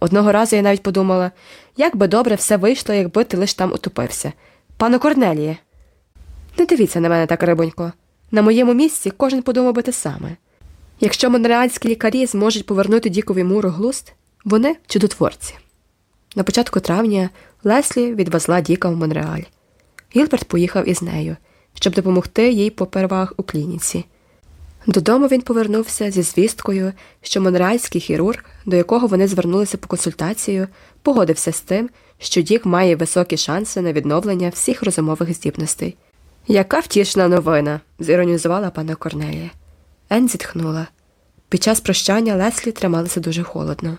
Одного разу я навіть подумала, як би добре все вийшло, якби ти лиш там утопився. Пане Корнеліє. Не дивіться на мене так, рибонько. На моєму місці кожен подумав би те саме. Якщо монреальські лікарі зможуть повернути Дікові муру глуст, вони чудотворці. На початку травня Леслі відвезла Діка в Монреаль. Гілберт поїхав із нею, щоб допомогти їй попервах у клініці. Додому він повернувся зі звісткою, що монреальський хірург, до якого вони звернулися по консультацію, погодився з тим, що Дік має високі шанси на відновлення всіх розумових здібностей. Яка втішна новина, зіронізувала пана Корнелія. Ен зітхнула. Під час прощання Леслі трималася дуже холодно.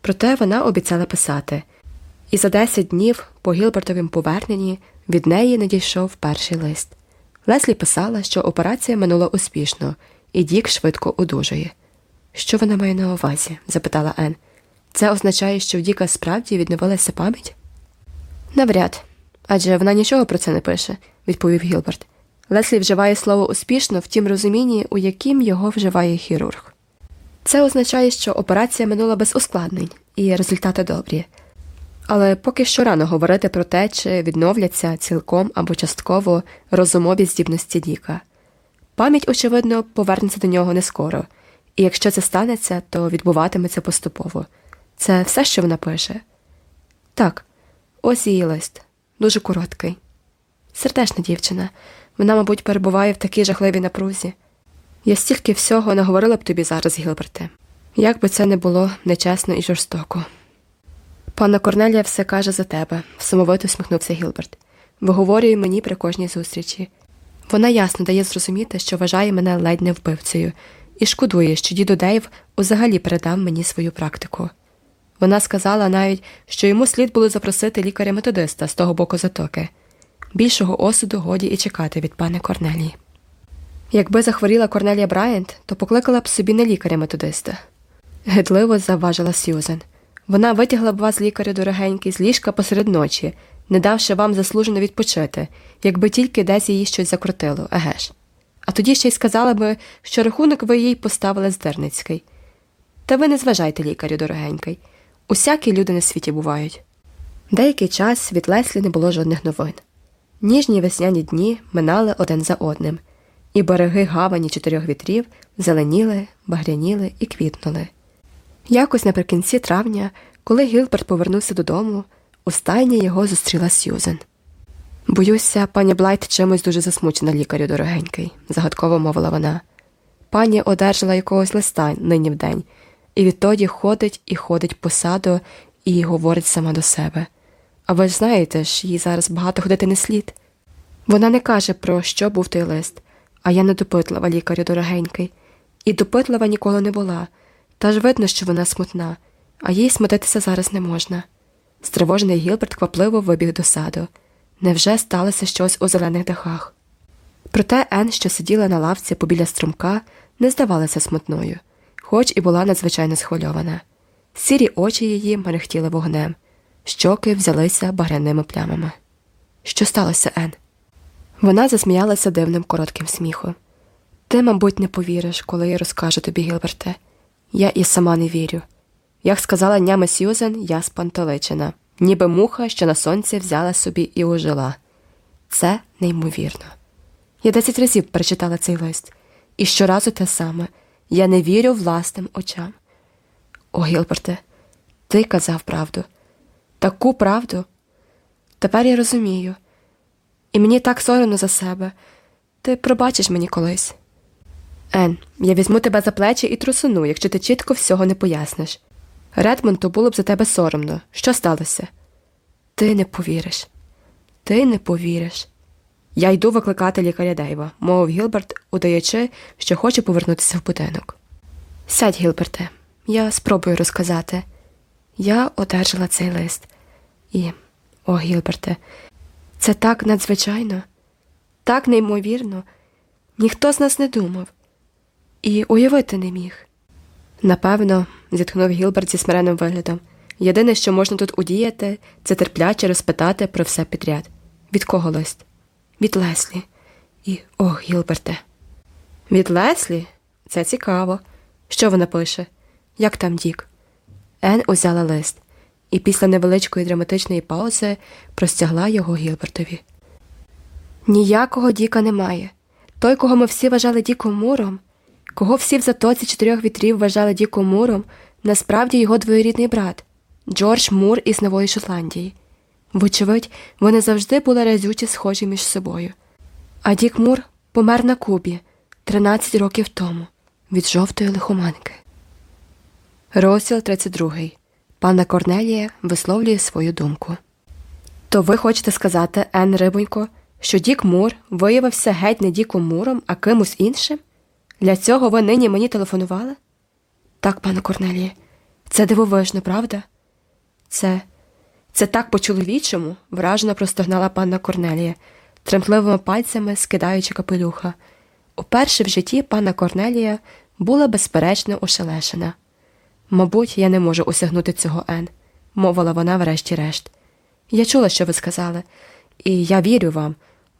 Проте вона обіцяла писати, і за 10 днів по Гілбертовім поверненні від неї надійшов перший лист. Леслі писала, що операція минула успішно, і Дік швидко одужує. Що вона має на увазі? запитала Ен. Це означає, що в Діка справді відновилася пам'ять? Навряд, адже вона нічого про це не пише, відповів Гілберт. Леслі вживає слово успішно в тім розумінні, у яким його вживає хірург. Це означає, що операція минула без ускладнень і результати добрі. Але поки що рано говорити про те, чи відновляться цілком або частково розумові здібності Діка. Пам'ять, очевидно, повернеться до нього не скоро, і якщо це станеться, то відбуватиметься поступово. Це все, що вона пише. Так, ось її лист, дуже короткий. Сердешна дівчина, вона, мабуть, перебуває в такій жахливій напрузі. Я стільки всього наговорила б тобі зараз, Гілберте. Як би це не було нечесно і жорстоко. Панна Корнелія все каже за тебе, самовито всміхнувся Гілберт. Виговорює мені при кожній зустрічі. Вона ясно дає зрозуміти, що вважає мене ледь не вбивцею, і шкодує, що дідо Дейв узагалі передав мені свою практику. Вона сказала навіть, що йому слід було запросити лікаря-методиста з того боку затоки. Більшого осуду годі і чекати від пани Корнелії. Якби захворіла Корнелія Брайант, то покликала б собі не лікаря-методиста. Гидливо завважила Сьюзен. Вона витягла б вас, лікарю дорогенький, з ліжка посеред ночі, не давши вам заслужено відпочити, якби тільки десь її щось закрутило, еге ж. А тоді ще й сказала би, що рахунок ви їй поставили здерницький. Та ви не зважайте, лікарю дорогенький. Усякі люди на світі бувають. Деякий час від Леслі не було жодних новин. Ніжні весняні дні минали один за одним, і береги гавані чотирьох вітрів зеленіли, багряніли і квітнули. Якось наприкінці травня, коли Гілберт повернувся додому, у стайні його зустріла Сьюзен. Боюся, пані Блайт чимось дуже засмучена лікарю дорогенький, загадково мовила вона. Пані одержала якогось листа нині вдень, і відтоді ходить і ходить по саду і говорить сама до себе. А ви ж знаєте ж, їй зараз багато ходити не слід. Вона не каже, про що був той лист, а я не допитлива лікарю дорогенький, і допитлива ніколи не була. Та ж видно, що вона смутна, а їй смутитися зараз не можна. Стривожений Гілберт квапливо вибіг до саду. Невже сталося щось у зелених дахах? Проте Ен, що сиділа на лавці побіля струмка, не здавалася смутною, хоч і була надзвичайно схвильована. Сірі очі її мерехтіли вогнем, щоки взялися багряними плямами. Що сталося, Ен? Вона засміялася дивним коротким сміхом. Ти, мабуть, не повіриш, коли я розкажу тобі, Гілберте. Я і сама не вірю. Як сказала няма Сьюзен, я спантеличена, ніби муха, що на сонці взяла собі і ожила. Це неймовірно. Я десять разів перечитала цей лист, і щоразу те саме я не вірю власним очам. О, Гілберте, ти казав правду, таку правду. Тепер я розумію, і мені так соромно за себе. Ти пробачиш мені колись. Ен, я візьму тебе за плечі і трусуну, якщо ти чітко всього не поясниш. Редмонту було б за тебе соромно. Що сталося? Ти не повіриш. Ти не повіриш. Я йду викликати лікаря Дейва, мовив Гілберт, удаючи, що хоче повернутися в будинок. Сядь, Гілберте, я спробую розказати. Я одержала цей лист. І, о, Гілберте, це так надзвичайно, так неймовірно. Ніхто з нас не думав і уявити не міг. Напевно, зітхнув Гілберт зі смиренним виглядом. Єдине, що можна тут удіяти, це терпляче розпитати про все підряд. Від кого лист? Від Леслі. І о, Гілберте. Від Леслі? Це цікаво. Що вона пише? Як там Дік? Ен узяла лист і після невеличкої драматичної паузи простягла його Гілбертові. Ніякого Діка немає. Той, кого ми всі вважали Діком Муром, кого всі в затоці чотирьох вітрів вважали Діком Муром, насправді його двоюрідний брат Джордж Мур із Нової Шотландії. Вочевидь, вони завжди були разюче схожі між собою. А Дік Мур помер на Кубі 13 років тому від жовтої лихоманки. Розділ 32. Панна Корнелія висловлює свою думку. То ви хочете сказати, Ен Рибонько, що Дік Мур виявився геть не Діком Муром, а кимось іншим? Для цього ви нині мені телефонували? Так, пане Корнелія, це дивовижно, правда? Це це так по-чоловічому, вражено простогнала панна Корнелія, тремтливими пальцями скидаючи капелюха. Уперше в житті панна Корнелія була безперечно ошелешена. Мабуть, я не можу осягнути цього Ен, мовила вона врешті-решт. Я чула, що ви сказали, і я вірю вам,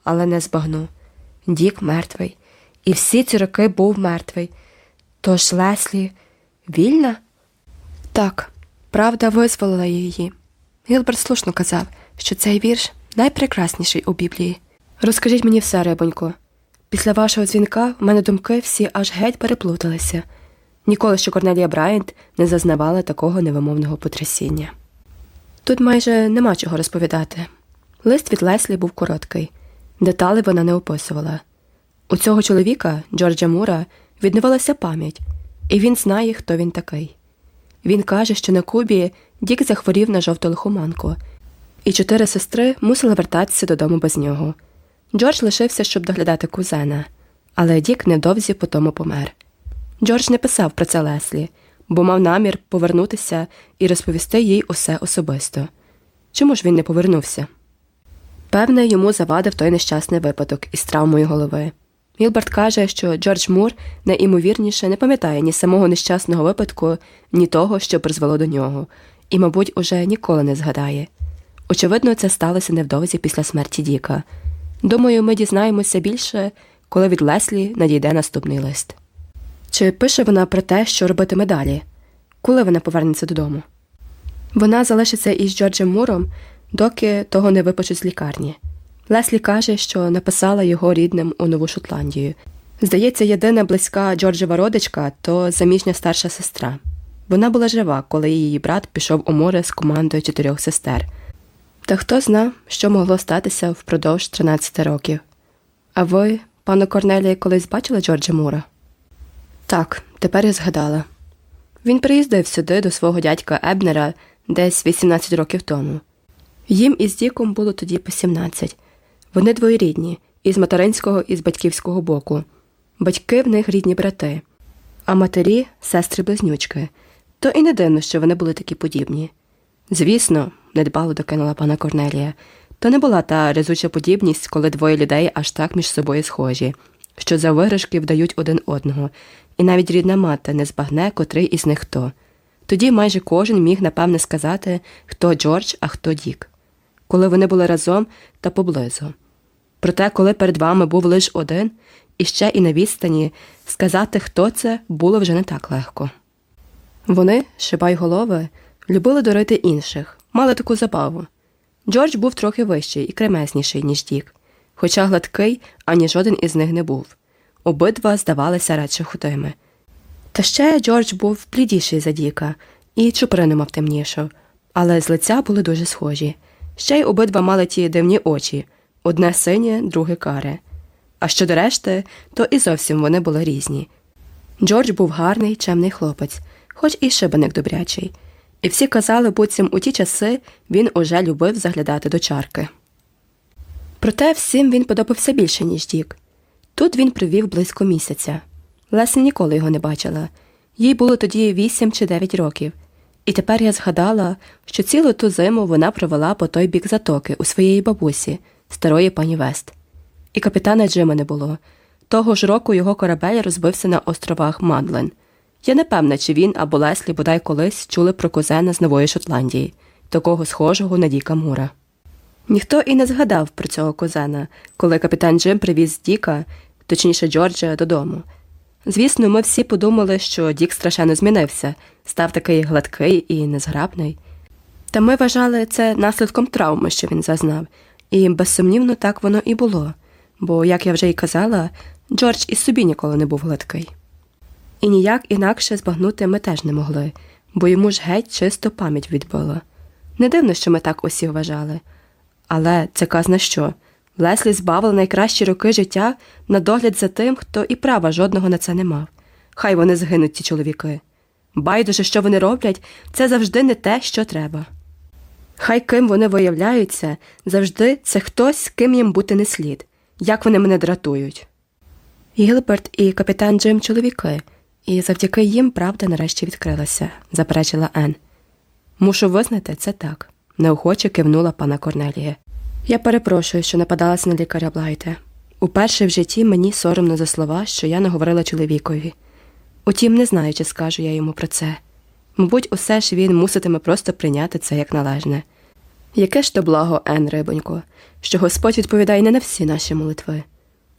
але не збагну. Дік мертвий, і всі ці роки був мертвий. Тож Леслі вільна? Так, правда визволила її. Гілберт слушно казав, що цей вірш найпрекрасніший у Біблії. Розкажіть мені все, рибонько. Після вашого дзвінка в мене думки всі аж геть переплуталися. Ніколи що Корнелія Брайант не зазнавала такого невимовного потрясіння. Тут майже нема чого розповідати. Лист від Леслі був короткий, деталі вона не описувала. У цього чоловіка, Джорджа Мура, відновилася пам'ять, і він знає, хто він такий. Він каже, що на Кубі Дік захворів на жовту лихоманку, і чотири сестри мусили вертатися додому без нього. Джордж лишився, щоб доглядати кузена, але Дік невдовзі по тому помер. Джордж не писав про це Леслі, бо мав намір повернутися і розповісти їй усе особисто. Чому ж він не повернувся? Певне, йому завадив той нещасний випадок із травмою голови. Гілберт каже, що Джордж Мур найімовірніше не пам'ятає ні самого нещасного випадку, ні того, що призвело до нього, і, мабуть, уже ніколи не згадає. Очевидно, це сталося невдовзі після смерті Діка. Думаю, ми дізнаємося більше, коли від Леслі надійде наступний лист. Чи пише вона про те, що робитиме далі? Коли вона повернеться додому? Вона залишиться із Джорджем Муром, доки того не випочуть з лікарні. Леслі каже, що написала його рідним у Нову Шотландію. Здається, єдина близька Джорджева родичка то заміжня старша сестра. Вона була жива, коли її брат пішов у море з командою чотирьох сестер. Та хто зна, що могло статися впродовж 13 років. А ви, пане Корнелія, колись бачили Джорджа Мура? Так, тепер я згадала. Він приїздив сюди до свого дядька Ебнера десь 18 років тому. Їм із Діком було тоді по 17. Вони двоєрідні, із материнського і з батьківського боку. Батьки в них рідні брати, а матері сестри близнючки. То і не дивно, що вони були такі подібні. Звісно, недбало докинула пана Корнелія, то не була та резуча подібність, коли двоє людей аж так між собою схожі, що за виграшки вдають один одного, і навіть рідна мати не збагне, котрий із них хто. Тоді майже кожен міг напевне сказати, хто Джордж, а хто Дік, коли вони були разом та поблизу. Проте, коли перед вами був лише один, і ще і на відстані, сказати, хто це, було вже не так легко. Вони, шибайголови, любили дурити інших, мали таку забаву. Джордж був трохи вищий і кремезніший, ніж Дік, хоча гладкий, ані жоден із них не був. Обидва здавалися радше худими. Та ще Джордж був блідіший за Діка, і чуприну мав темнішу, але з лиця були дуже схожі. Ще й обидва мали ті дивні очі одне синє, друге каре. А щодо решти, то і зовсім вони були різні. Джордж був гарний, чемний хлопець, хоч і шибеник добрячий, і всі казали, буцім у ті часи він уже любив заглядати до чарки. Проте всім він подобався більше, ніж Дік. Тут він провів близько місяця. Леся ніколи його не бачила. Їй було тоді вісім чи дев'ять років, і тепер я згадала, що цілу ту зиму вона провела по той бік затоки у своєї бабусі, старої пані Вест. І капітана Джима не було. Того ж року його корабель розбився на островах Мадлен. Я не певна, чи він або Леслі бодай колись чули про кузена з Нової Шотландії, такого схожого на Діка Мура. Ніхто і не згадав про цього кузена, коли капітан Джим привіз Діка, точніше Джорджа, додому. Звісно, ми всі подумали, що Дік страшенно змінився, став такий гладкий і незграбний. Та ми вважали це наслідком травми, що він зазнав, і безсумнівно так воно і було, бо, як я вже й казала, Джордж і собі ніколи не був гладкий. І ніяк інакше збагнути ми теж не могли, бо йому ж геть чисто пам'ять відбила. Не дивно, що ми так усі вважали. Але це казна що. Леслі збавила найкращі роки життя на догляд за тим, хто і права жодного на це не мав. Хай вони згинуть, ці чоловіки. Байдуже, що вони роблять, це завжди не те, що треба. Хай ким вони виявляються, завжди це хтось, ким їм бути не слід, як вони мене дратують. Гілберт і капітан Джим чоловіки, і завдяки їм правда нарешті відкрилася, заперечила Ен. Мушу визнати, це так, неохоче кивнула пана Корнелія. Я перепрошую, що нападалася на лікаря Блайте. Уперше в житті мені соромно за слова, що я наговорила чоловікові. Утім, не знаю, чи скажу я йому про це. Мабуть, усе ж він муситиме просто прийняти це як належне. Яке ж то благо, Ен, рибонько, що Господь відповідає не на всі наші молитви.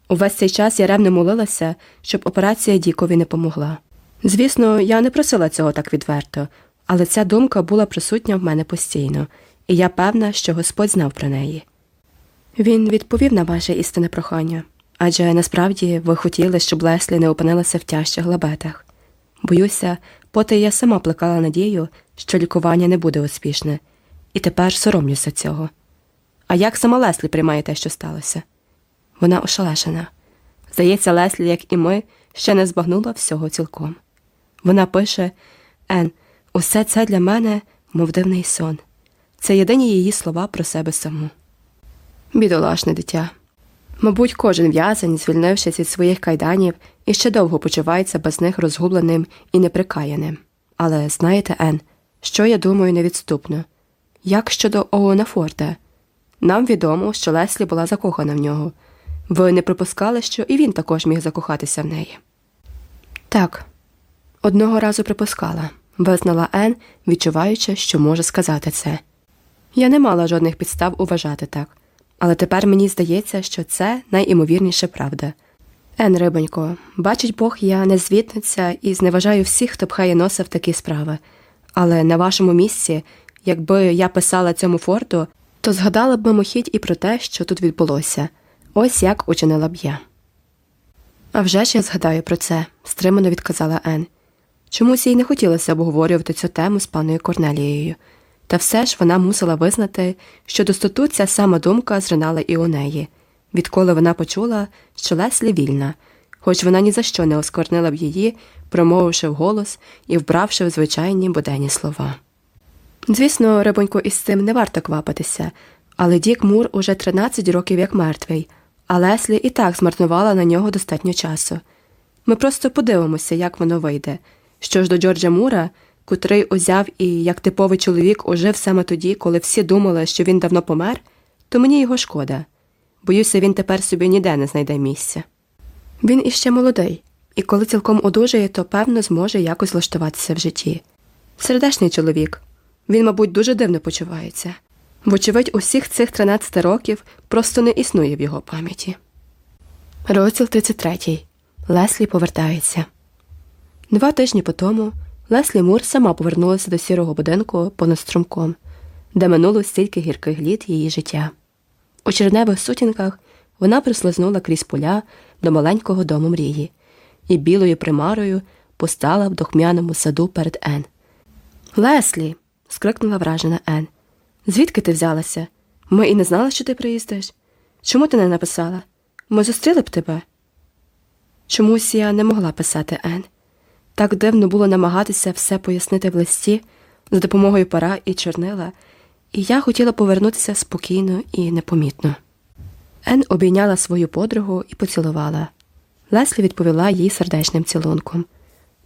Увесь цей час я ревно молилася, щоб операція Дікові не помогла. Звісно, я не просила цього так відверто, але ця думка була присутня в мене постійно, і я певна, що Господь знав про неї. Він відповів на ваше істинне прохання, адже насправді ви хотіли, щоб Леслі не опинилася в тяжчих лабетах. Боюся, поти я сама плекала надію, що лікування не буде успішне, і тепер соромлюся цього. А як сама Леслі приймає те, що сталося? Вона ошелешена. Здається, Леслі, як і ми, ще не збагнула всього цілком. Вона пише Ен, усе це для мене, мов дивний сон. Це єдині її слова про себе саму. Бідолашне дитя. Мабуть, кожен в'язень, звільнившись від своїх кайданів, іще довго почувається без них розгубленим і неприкаяним. Але знаєте, Ен, що я думаю невідступно? Як щодо Оуена Форда? Нам відомо, що Леслі була закохана в нього. Ви не припускали, що і він також міг закохатися в неї? Так, одного разу припускала, визнала Ен, відчуваючи, що може сказати це. Я не мала жодних підстав уважати так, але тепер мені здається, що це найімовірніше правда. Ен, рибонько, бачить Бог, я не звітниця і зневажаю всіх, хто пхає носа в такі справи. Але на вашому місці, якби я писала цьому форту, то згадала б мимохідь і про те, що тут відбулося. Ось як учинила б я. «А вже ж я згадаю про це, стримано відказала Ен. Чомусь їй не хотілося обговорювати цю тему з паною Корнелією, та все ж вона мусила визнати, що достоту ця сама думка зринала і у неї, відколи вона почула, що Леслі вільна, хоч вона ні за що не оскорнила б її, промовивши вголос і вбравши в звичайні буденні слова. Звісно, рибонько, із цим не варто квапитися, але Дік Мур уже 13 років як мертвий а Леслі і так змарнувала на нього достатньо часу. Ми просто подивимося, як воно вийде. Що ж до Джорджа Мура, котрий узяв і як типовий чоловік ожив саме тоді, коли всі думали, що він давно помер, то мені його шкода. Боюся, він тепер собі ніде не знайде місця. Він іще молодий, і коли цілком одужає, то певно зможе якось влаштуватися в житті. Сердечний чоловік. Він, мабуть, дуже дивно почувається. Вочевидь, усіх цих 13 років просто не існує в його пам'яті. Розділ 33. Леслі повертається. Два тижні по тому Леслі Мур сама повернулася до сірого будинку понад струмком, де минуло стільки гірких літ її життя. У черневих сутінках вона прислизнула крізь поля до маленького дому мрії і білою примарою постала в дохмяному саду перед Ен. Леслі. скрикнула вражена Ен. Звідки ти взялася? Ми і не знали, що ти приїздиш. Чому ти не написала? Ми зустріли б тебе. Чомусь я не могла писати Ен. Так дивно було намагатися все пояснити в листі за допомогою пара і чорнила, і я хотіла повернутися спокійно і непомітно. Ен обійняла свою подругу і поцілувала. Леслі відповіла їй сердечним цілунком.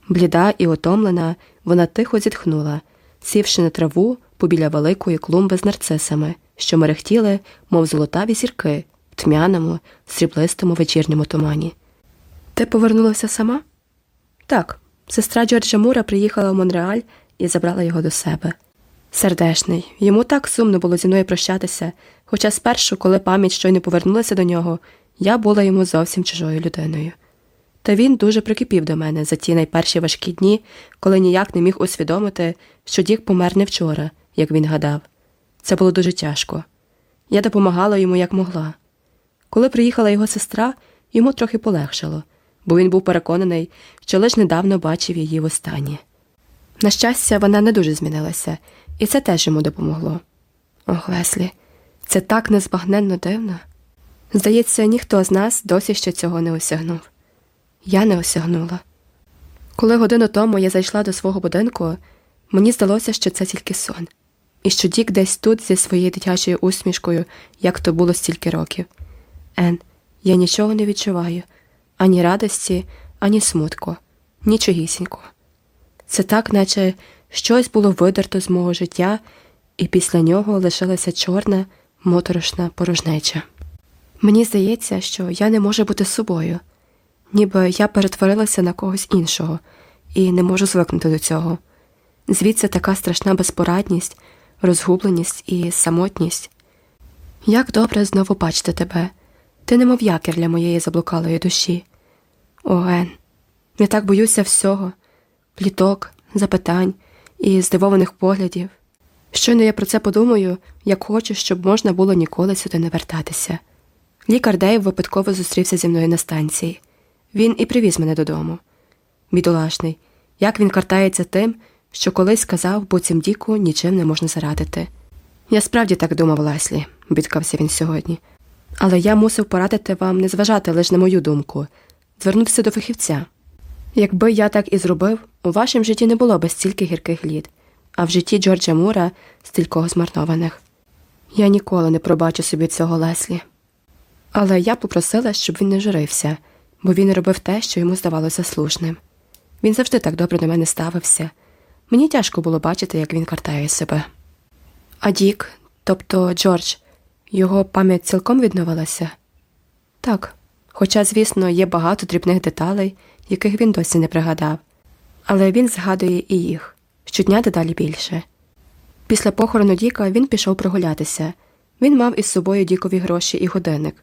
Бліда і отомлена, вона тихо зітхнула, сівши на траву побіля великої клумби з нарцисами, що мерехтіли, мов золотаві зірки, в тьмяному, сріблистому вечірньому тумані. Ти повернулася сама? Так, сестра Джорджа Мура приїхала в Монреаль і забрала його до себе. Сердешний, йому так сумно було зі мною прощатися, хоча спершу, коли пам'ять щойно повернулася до нього, я була йому зовсім чужою людиною. Та він дуже прикипів до мене за ті найперші важкі дні, коли ніяк не міг усвідомити, що Дік помер не вчора, як він гадав. Це було дуже тяжко. Я допомагала йому як могла. Коли приїхала його сестра, йому трохи полегшало, бо він був переконаний, що лише недавно бачив її востаннє. На щастя, вона не дуже змінилася, і це теж йому допомогло. Ох, Леслі, це так незбагненно дивно. Здається, ніхто з нас досі ще цього не осягнув. Я не осягнула. Коли годину тому я зайшла до свого будинку, мені здалося, що це тільки сон, і що Дік десь тут зі своєю дитячою усмішкою, як то було стільки років. Ен, я нічого не відчуваю ані радості, ані смутку, нічогісінько. Це так, наче щось було видерто з мого життя, і після нього лишилася чорна, моторошна порожнеча. Мені здається, що я не можу бути собою, ніби я перетворилася на когось іншого і не можу звикнути до цього. Звідси така страшна безпорадність, розгубленість і самотність. Як добре знову бачити тебе, ти немов якір для моєї заблукалої душі. О, Ен, я так боюся всього пліток, запитань і здивованих поглядів. Щойно я про це подумаю, як хочу, щоб можна було ніколи сюди не вертатися. Лікар Дейв випадково зустрівся зі мною на станції. Він і привіз мене додому. Бідолашний, як він картається тим, що колись сказав, буцім Діку нічим не можна зарадити. Я справді так думав, Леслі, бідкався він сьогодні. Але я мусив порадити вам не зважати лише на мою думку, звернутися до фахівця. Якби я так і зробив, у вашому житті не було б стільки гірких літ, а в житті Джорджа Мура стількох змарнованих. Я ніколи не пробачу собі цього Леслі. Але я попросила, щоб він не журився, бо він робив те, що йому здавалося слушним. Він завжди так добре до мене ставився. Мені тяжко було бачити, як він картає себе. А Дік, тобто Джордж, його пам'ять цілком відновилася? Так, хоча, звісно, є багато дрібних деталей, яких він досі не пригадав, але він згадує і їх щодня дедалі більше. Після похорону Діка він пішов прогулятися. Він мав із собою Дікові гроші і годинник,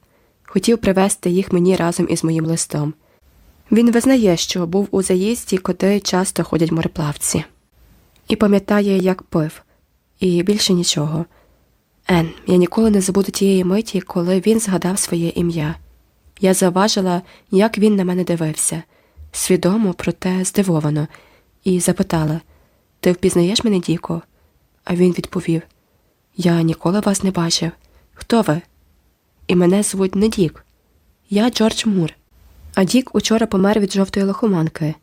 хотів привезти їх мені разом із моїм листом. Він визнає, що був у заїзді, куди часто ходять мореплавці, і пам'ятає, як пив, і більше нічого. Ен, я ніколи не забуду тієї миті, коли він згадав своє ім'я. Я заважила, як він на мене дивився, свідомо, проте здивовано, і запитала Ти впізнаєш мене, Діко? А він відповів Я ніколи вас не бачив. Хто ви? І мене звуть не Дік. Я Джордж Мур. А Дік учора помер від жовтої лохоманки.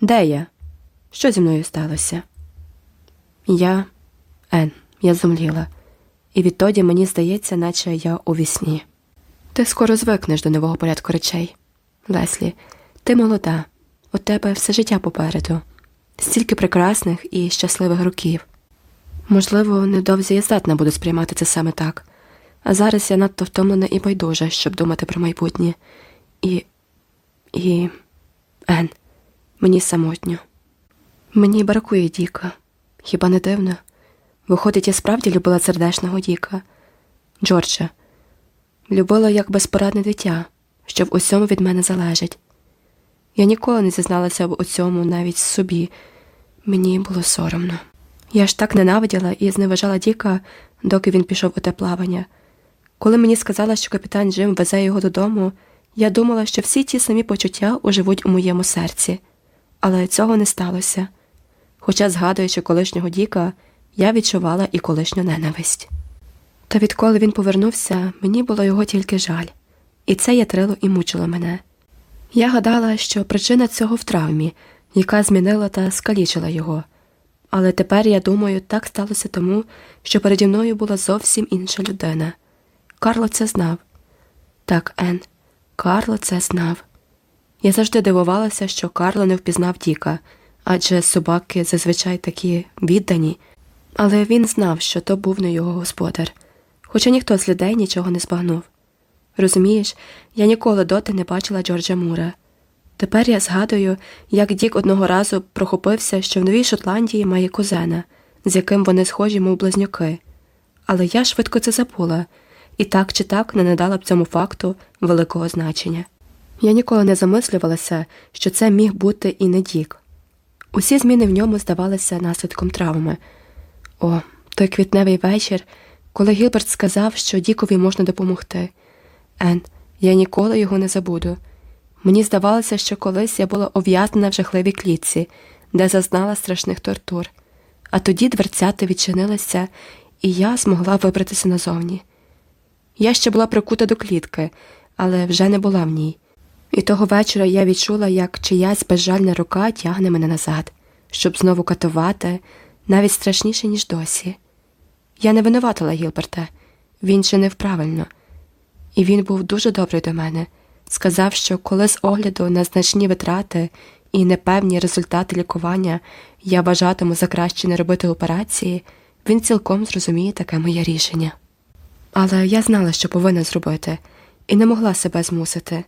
Де я? Що зі мною сталося? Я Ен, я зумліла, і відтоді мені здається, наче я у вісні. Ти скоро звикнеш до нового порядку речей. Леслі, ти молода, у тебе все життя попереду, стільки прекрасних і щасливих років. Можливо, недовзі я здатна буду сприймати це саме так, а зараз я надто втомлена і байдужа, щоб думати про майбутнє. І. і. Ен, мені самотньо. Мені бракує Діка. Хіба не дивно? Виходить, я справді любила сердешного Діка. Джорджа, любила як безпорадне дитя, що в усьому від мене залежить. Я ніколи не зізналася у цьому навіть собі. Мені було соромно. Я ж так ненавиділа і зневажала Діка, доки він пішов у те плавання. Коли мені сказала, що капітан Джим везе його додому, я думала, що всі ті самі почуття оживуть у моєму серці, але цього не сталося. Хоча, згадуючи колишнього Діка, я відчувала і колишню ненависть. Та відколи він повернувся, мені було його тільки жаль, і це ятрило і мучило мене. Я гадала, що причина цього в травмі, яка змінила та скалічила його. Але тепер, я думаю, так сталося тому, що переді мною була зовсім інша людина. Карло це знав. Так, Ен, Карло це знав. Я завжди дивувалася, що Карло не впізнав Діка, адже собаки зазвичай такі віддані, але він знав, що то був не його господар, хоча ніхто з людей нічого не збагнув. Розумієш, я ніколи доти не бачила Джорджа Мура. Тепер я згадую, як Дік одного разу прохопився, що в Новій Шотландії має кузена, з яким вони схожі, мов близнюки. Але я швидко це забула і так чи так не надала б цьому факту великого значення. Я ніколи не замислювалася, що це міг бути і не Дік. Усі зміни в ньому здавалися наслідком травми. О, той квітневий вечір, коли Гілберт сказав, що Дікові можна допомогти. Ен, я ніколи його не забуду. Мені здавалося, що колись я була ув'язнена в жахливій клітці, де зазнала страшних тортур, а тоді дверцята відчинилися, і я змогла вибратися назовні. Я ще була прикута до клітки, але вже не була в ній. І того вечора я відчула, як чиясь безжальна рука тягне мене назад, щоб знову катувати, навіть страшніше, ніж досі. Я не винуватила Гілберта, він чинив правильно, і він був дуже добрий до мене. Сказав, що коли з огляду на значні витрати і непевні результати лікування я бажатиму за краще не робити операції, він цілком зрозуміє таке моє рішення. Але я знала, що повинна зробити, і не могла себе змусити.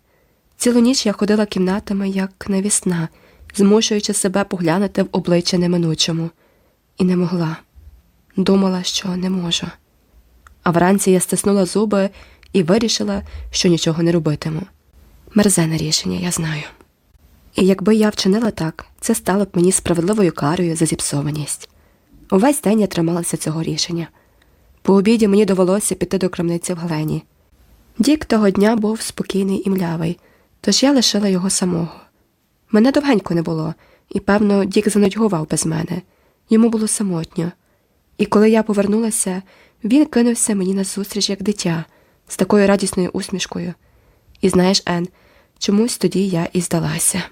Цілу ніч я ходила кімнатами, як невісна, змушуючи себе поглянути в обличчя неминучому, і не могла. Думала, що не можу. А вранці я стиснула зуби і вирішила, що нічого не робитиму. Мерзене рішення, я знаю. І якби я вчинила так, це стало б мені справедливою карою за зіпсованість. Увесь день я трималася цього рішення. По обіді мені довелося піти до крамниці в Глені. Дік того дня був спокійний і млявий, тож я лишила його самого. Мене довгенько не було, і, певно, Дік занудьгував без мене. Йому було самотньо. І коли я повернулася, він кинувся мені назустріч, як дитя, з такою радісною усмішкою. І знаєш, Ен, чомусь тоді я і здалася.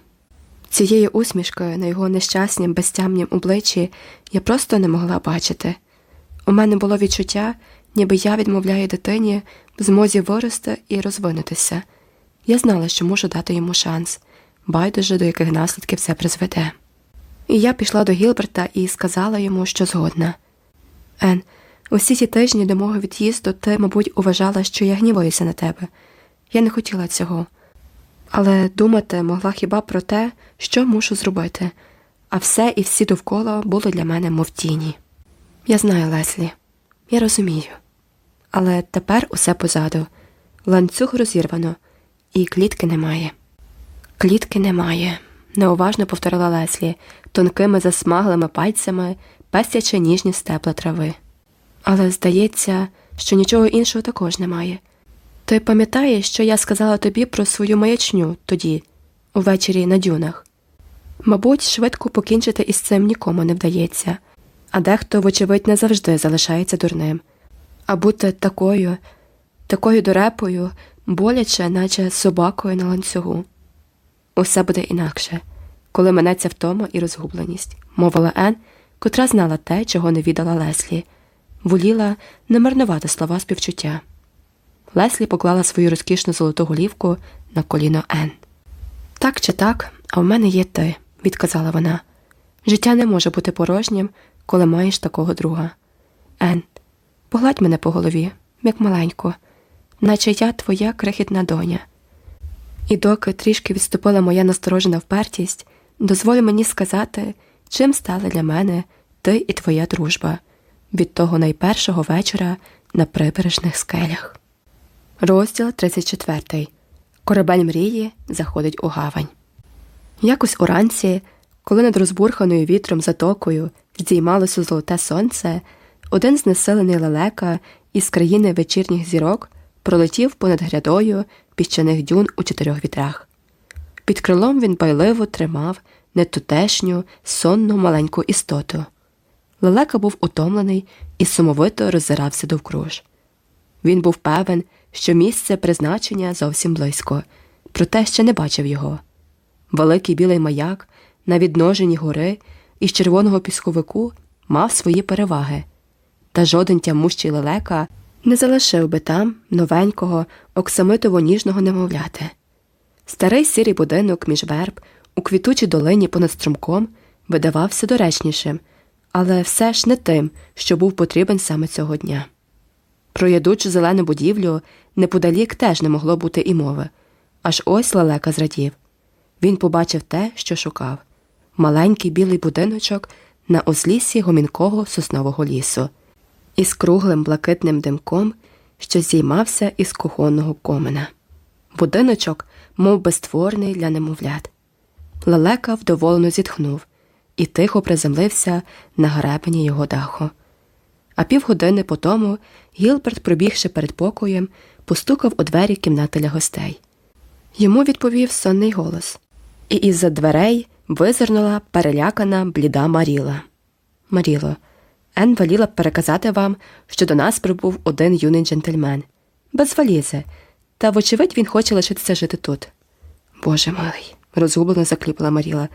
Цією усмішкою на його нещаснім, безтямнім обличчі я просто не могла бачити. У мене було відчуття, ніби я відмовляю дитині в змозі вирости і розвинутися. Я знала, що можу дати йому шанс, байдуже до яких наслідків це призведе. І я пішла до Гілберта і сказала йому, що згодна. Ен, усі ці тижні до мого від'їзду ти, мабуть, уважала, що я гніваюся на тебе. Я не хотіла цього. Але думати могла хіба про те, що мушу зробити, а все і всі довкола були для мене мов тіні. Я знаю, Леслі, я розумію. Але тепер усе позаду. Ланцюг розірвано, і клітки немає. Клітки немає, неуважно повторила Леслі, тонкими засмаглими пальцями, пестячи ніжні степла трави. Але здається, що нічого іншого також немає. Ти пам'ятаєш, що я сказала тобі про свою маячню тоді, увечері на дюнах? Мабуть, швидко покінчити із цим нікому не вдається, а дехто, вочевидь, не завжди залишається дурним. А бути такою, такою дурепою, боляче, наче собакою на ланцюгу. Усе буде інакше, коли минеться втома і розгубленість, мовила Ен, котра знала те, чого не віддала Леслі, воліла не марнувати слова співчуття. Леслі поклала свою розкішну золоту голівку на коліно Ен. Так чи так, а в мене є ти, відказала вона. Життя не може бути порожнім, коли маєш такого друга. Ен, погладь мене по голові, як маленько, наче я твоя крихітна доня. І доки трішки відступила моя насторожена впертість, дозволь мені сказати, чим стала для мене ти і твоя дружба від того найпершого вечора на прибережних скелях. Розділ 34. Корабель мрії заходить у гавань. Якось уранці, коли над розбурханою вітром затокою здіймалося золоте сонце, один знеселений лелека із країни вечірніх зірок пролетів понад грядою піщаних дюн у чотирьох вітрах. Під крилом він байливо тримав нетутешню, сонну маленьку істоту. Лелека був утомлений і сумовито роззирався довкруж. Він був певен, що місце призначення зовсім близько, проте ще не бачив його. Великий білий маяк на відноженні гори із червоного пісковику мав свої переваги, та жоден тямущий лелека не залишив би там новенького, оксамитово ніжного немовляти. Старий сірий будинок між верб у квітучій долині понад струмком видавався доречнішим, але все ж не тим, що був потрібен саме цього дня. Про ядучу зелену будівлю неподалік теж не могло бути і мови. Аж ось лелека зрадів. Він побачив те, що шукав маленький білий будиночок на узліссі гомінкого соснового лісу, із круглим блакитним димком, що зіймався із кухонного комина. Будиночок, мов би створений для немовлят. Лелека вдоволено зітхнув і тихо приземлився на гребені його даху. А півгодини по тому Гілберт, пробігши перед покоєм, постукав у двері кімнати для гостей. Йому відповів сонний голос, і із-за дверей визирнула перелякана бліда Маріла. Маріло, Ен воліла б переказати вам, що до нас прибув один юний джентльмен, без валізи, та, вочевидь, він хоче лишитися жити тут. Боже милий, розгублено закліпала Маріла.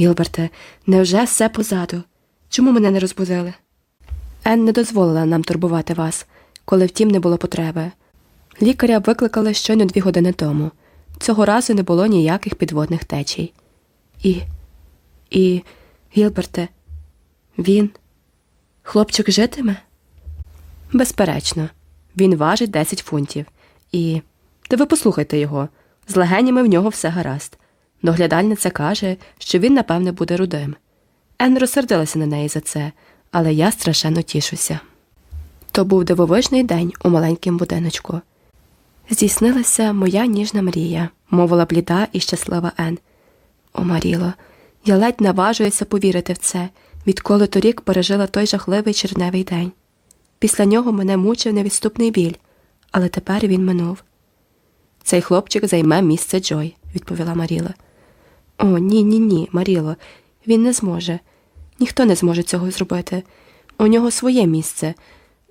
Гілберте, невже все позаду? Чому мене не розбудили? Ен не дозволила нам турбувати вас, коли втім не було потреби. Лікаря викликали щойно дві години тому. Цього разу не було ніяких підводних течій. І. І. Гілберте, він. Хлопчик житиме? Безперечно, він важить 10 фунтів. І. Та ви послухайте його. З легенями в нього все гаразд. Доглядальниця каже, що він, напевне, буде рудим. Ен розсердилася на неї за це, але я страшенно тішуся. То був дивовижний день у маленькому будиночку. Здійснилася моя ніжна мрія, мовила бліда і щаслива Ен. О, Маріло, я ледь наважуюся повірити в це, відколи торік пережила той жахливий черневий день. Після нього мене мучив невідступний біль, але тепер він минув. Цей хлопчик займе місце Джой, відповіла Маріла. О, ні, ні, ні, Маріло, він не зможе. Ніхто не зможе цього зробити. У нього своє місце,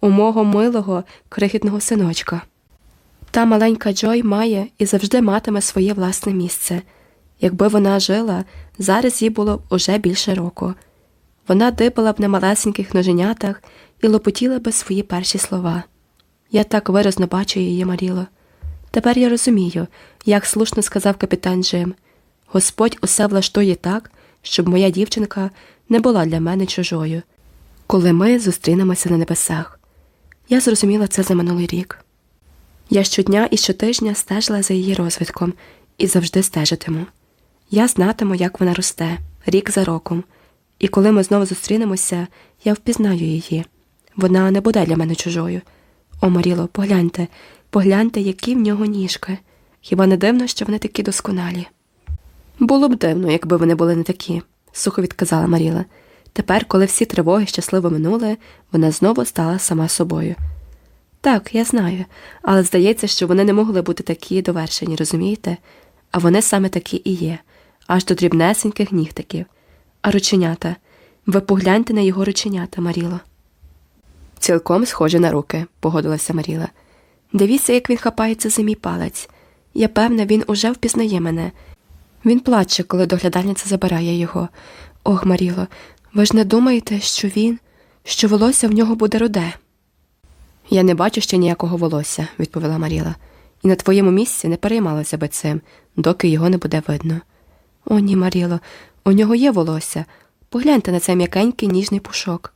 у мого милого, крихітного синочка. Та маленька Джой має і завжди матиме своє власне місце. Якби вона жила, зараз їй було б уже більше року. Вона дибала б на малесеньких ноженятах і лопотіла би свої перші слова. Я так виразно бачу її, Маріло. Тепер я розумію, як слушно сказав капітан Джим. Господь усе влаштує так, щоб моя дівчинка не була для мене чужою, коли ми зустрінемося на небесах. Я зрозуміла це за минулий рік. Я щодня і щотижня стежила за її розвитком і завжди стежитиму. Я знатиму, як вона росте, рік за роком, і коли ми знову зустрінемося, я впізнаю її. Вона не буде для мене чужою. О, Маріло, погляньте, погляньте, які в нього ніжки. Хіба не дивно, що вони такі досконалі? Було б дивно, якби вони були не такі, сухо відказала Маріла. Тепер, коли всі тривоги щасливо минули, вона знову стала сама собою. Так, я знаю, але здається, що вони не могли бути такі довершені, розумієте? А вони саме такі і є, аж до дрібнесеньких нігтиків. А рученята, ви погляньте на його рученята, Маріло. Цілком схоже на руки, погодилася Маріла. Дивіться, як він хапається за мій палець. Я певна, він уже впізнає мене. Він плаче, коли доглядальниця забирає його. Ох, Маріло, ви ж не думаєте, що він, що волосся в нього буде руде? Я не бачу ще ніякого волосся, відповіла Маріла, і на твоєму місці не переймалася би цим, доки його не буде видно. О, ні, Маріло, у нього є волосся. Погляньте на цей м'якенький ніжний пушок.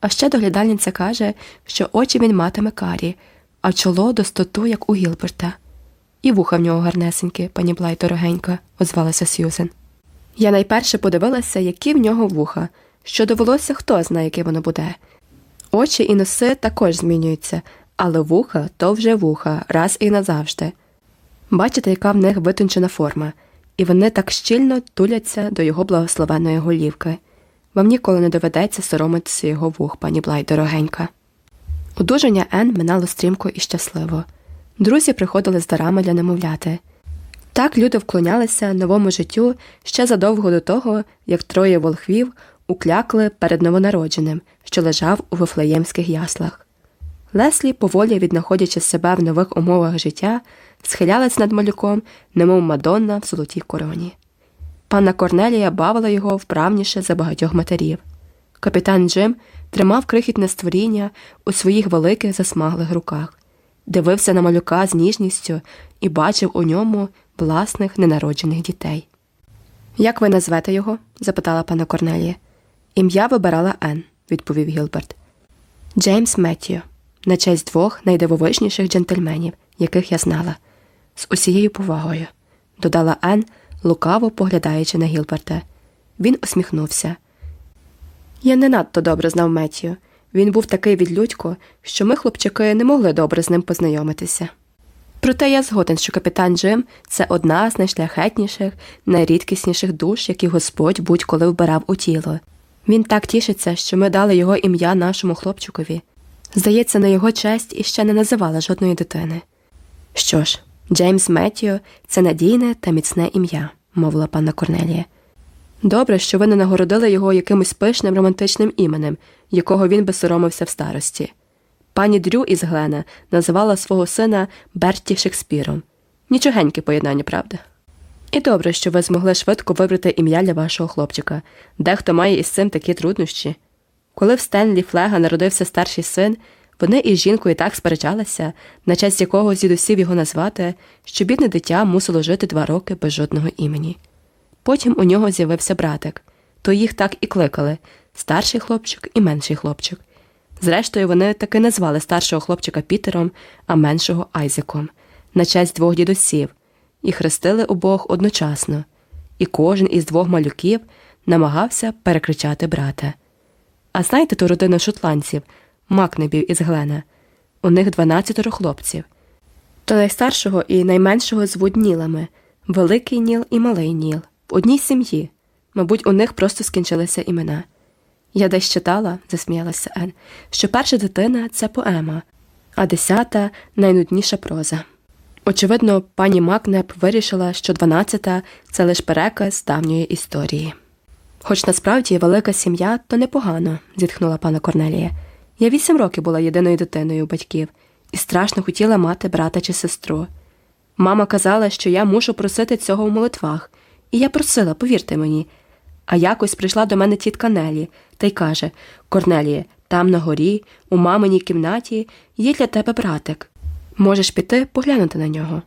А ще доглядальниця каже, що очі він матиме карі, а чоло достоту, як у Гілберта. І вуха в нього гарнесенькі, пані Блай дорогенька, озвалася Сьюзен. Я найперше подивилася, які в нього вуха. Що довелося, хто знає, яке воно буде. Очі і носи також змінюються, але вуха то вже вуха, раз і назавжди. Бачите, яка в них витончена форма, і вони так щільно туляться до його благословеної голівки. Вам ніколи не доведеться соромитися його вух, пані Блай дорогенька. Одужання Ен минало стрімко і щасливо. Друзі приходили з дарами для немовляти. Так люди вклонялися новому життю ще задовго до того, як троє волхвів уклякли перед новонародженим, що лежав у вифлеємських яслах. Леслі, поволі віднаходячи себе в нових умовах життя, схилялась над малюком, немов Мадонна в золотій короні. Панна Корнелія бавила його вправніше за багатьох матерів. Капітан Джим тримав крихітне створіння у своїх великих засмаглих руках, дивився на малюка з ніжністю і бачив у ньому власних ненароджених дітей. Як ви назвете його? запитала пана Корнелія. Ім'я вибирала Ен, відповів Гілберт. Джеймс Меттіо, на честь двох найдивовижніших джентльменів, яких я знала, з усією повагою, додала Ен, лукаво поглядаючи на Гілберта. Він усміхнувся. Я не надто добре знав Меттіо. Він був такий відлюдько, що ми, хлопчаки, не могли добре з ним познайомитися. Проте я згоден, що капітан Джим це одна з найшляхетніших, найрідкісніших душ, які Господь будь-коли вбирав у тіло. Він так тішиться, що ми дали його ім'я нашому хлопчикові. Здається, на його честь іще не називала жодної дитини. Що ж, Джеймс Меттіо це надійне та міцне ім'я, мовила панна Корнелія. Добре, що ви не нагородили його якимось пишним романтичним іменем, якого він би соромився в старості. Пані Дрю із Глена називала свого сина Берті Шекспіром. Нічогеньке поєднання, правда? І добре, що ви змогли швидко вибрати ім'я для вашого хлопчика. Дехто має із цим такі труднощі. Коли в Стенлі Флега народився старший син, вони із жінкою так сперечалися, на честь якого дідусів його назвати, що бідне дитя мусило жити два роки без жодного імені. Потім у нього з'явився братик, то їх так і кликали старший хлопчик і менший хлопчик. Зрештою, вони таки назвали старшого хлопчика Пітером, а меншого Айзеком, на честь двох дідусів, і хрестили обох одночасно, і кожен із двох малюків намагався перекричати брата. А знаєте ту родину шотландців, Макнебів із Глена? У них дванадцятеро хлопців. То найстаршого і найменшого звуть Нілами Великий Ніл і Малий Ніл в одній сім'ї. Мабуть, у них просто скінчилися імена. Я десь читала, засміялася Ен, що перша дитина це поема, а десята найнудніша проза. Очевидно, пані Макнеп вирішила, що дванадцята це лише переказ давньої історії. Хоч насправді велика сім'я то непогано, зітхнула пана Корнелія. Я вісім років була єдиною дитиною у батьків і страшно хотіла мати брата чи сестру. Мама казала, що я мушу просити цього в молитвах, і я просила, повірте мені. А якось прийшла до мене тітка Нелі та й каже Корнеліє, там на горі, у маминій кімнаті, є для тебе братик. Можеш піти поглянути на нього.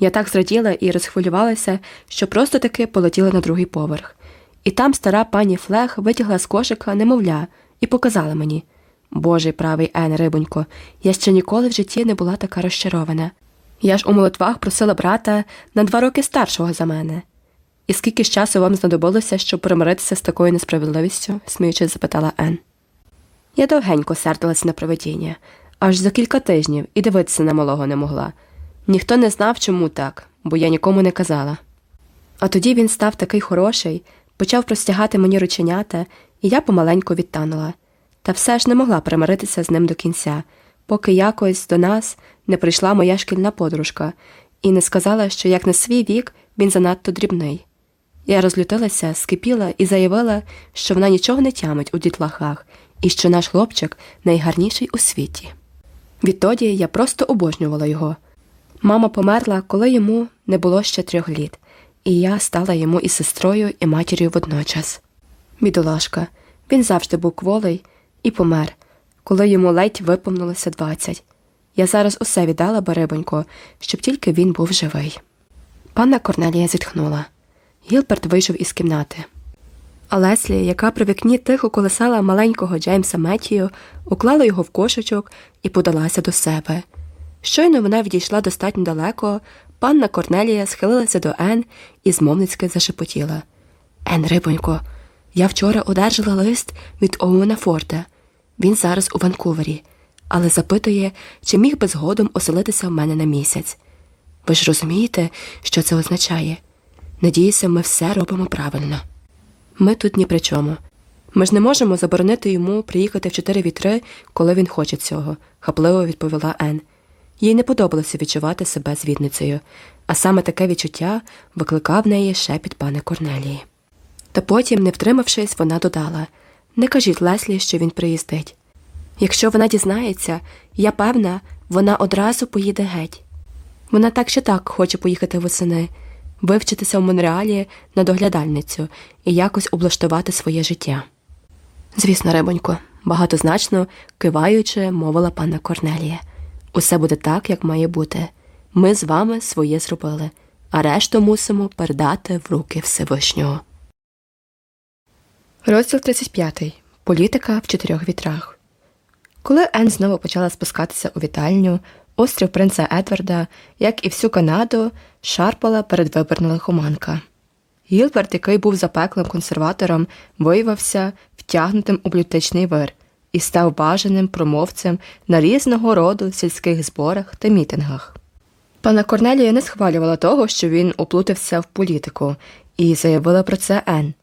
Я так зраділа і розхвилювалася, що просто таки полетіла на другий поверх. І там стара пані Флег витягла з кошика немовля і показала мені Божий правий Ен, рибонько, я ще ніколи в житті не була така розчарована. Я ж у молитвах просила брата на два роки старшого за мене. І скільки ж часу вам знадобилося, щоб примиритися з такою несправедливістю? сміючись, запитала Ен. Я довгенько сердилася на проведіння, аж за кілька тижнів і дивитися на малого не могла. Ніхто не знав, чому так, бо я нікому не казала. А тоді він став такий хороший, почав простягати мені рученята, і я помаленьку відтанула, та все ж не могла примиритися з ним до кінця, поки якось до нас не прийшла моя шкільна подружка і не сказала, що як на свій вік він занадто дрібний. Я розлютилася, скипіла і заявила, що вона нічого не тямить у дітлахах і що наш хлопчик найгарніший у світі. Відтоді я просто обожнювала його. Мама померла, коли йому не було ще трьох літ, і я стала йому і сестрою, і матір'ю водночас. Бідолашка, він завжди був кволий і помер, коли йому ледь виповнилося двадцять. Я зараз усе віддала Барибонько, щоб тільки він був живий. Панна Корнелія зітхнула. Гілберт вийшов із кімнати. А Леслі, яка при вікні тихо колесала маленького Джеймса Меттію, уклала його в кошечок і подалася до себе. Щойно вона відійшла достатньо далеко, панна Корнелія схилилася до Ен і змовницьки зашепотіла. Ен, рибонько, я вчора одержала лист від Оуена Форда. Він зараз у Ванкувері, але запитує, чи міг би згодом оселитися в мене на місяць. Ви ж розумієте, що це означає? Надіюся, ми все робимо правильно. Ми тут ні при чому. Ми ж не можемо заборонити йому приїхати в чотири вітри, коли він хоче цього, хапливо відповіла Ен. Їй не подобалося відчувати себе звідницею, а саме таке відчуття викликав в неї шепіт пани Корнелії. Та потім, не втримавшись, вона додала Не кажіть Леслі, що він приїздить. Якщо вона дізнається, я певна, вона одразу поїде геть. Вона так чи так хоче поїхати восени вивчитися в Монреалі на доглядальницю і якось облаштувати своє життя. Звісно, рибонько, багатозначно киваючи, мовила пана Корнелія. Усе буде так, як має бути. Ми з вами своє зробили, а решту мусимо передати в руки Всевишнього. Розділ 35. Політика в чотирьох вітрах. Коли Ен знову почала спускатися у вітальню, Острів принца Едварда, як і всю Канаду, шарпала передвиборна лихоманка. Гілберт, який був запеклим консерватором, виявився втягнутим у політичний вир і став бажаним промовцем на різного роду сільських зборах та мітингах. Пана Корнелія не схвалювала того, що він уплутався в політику, і заявила про це Ен.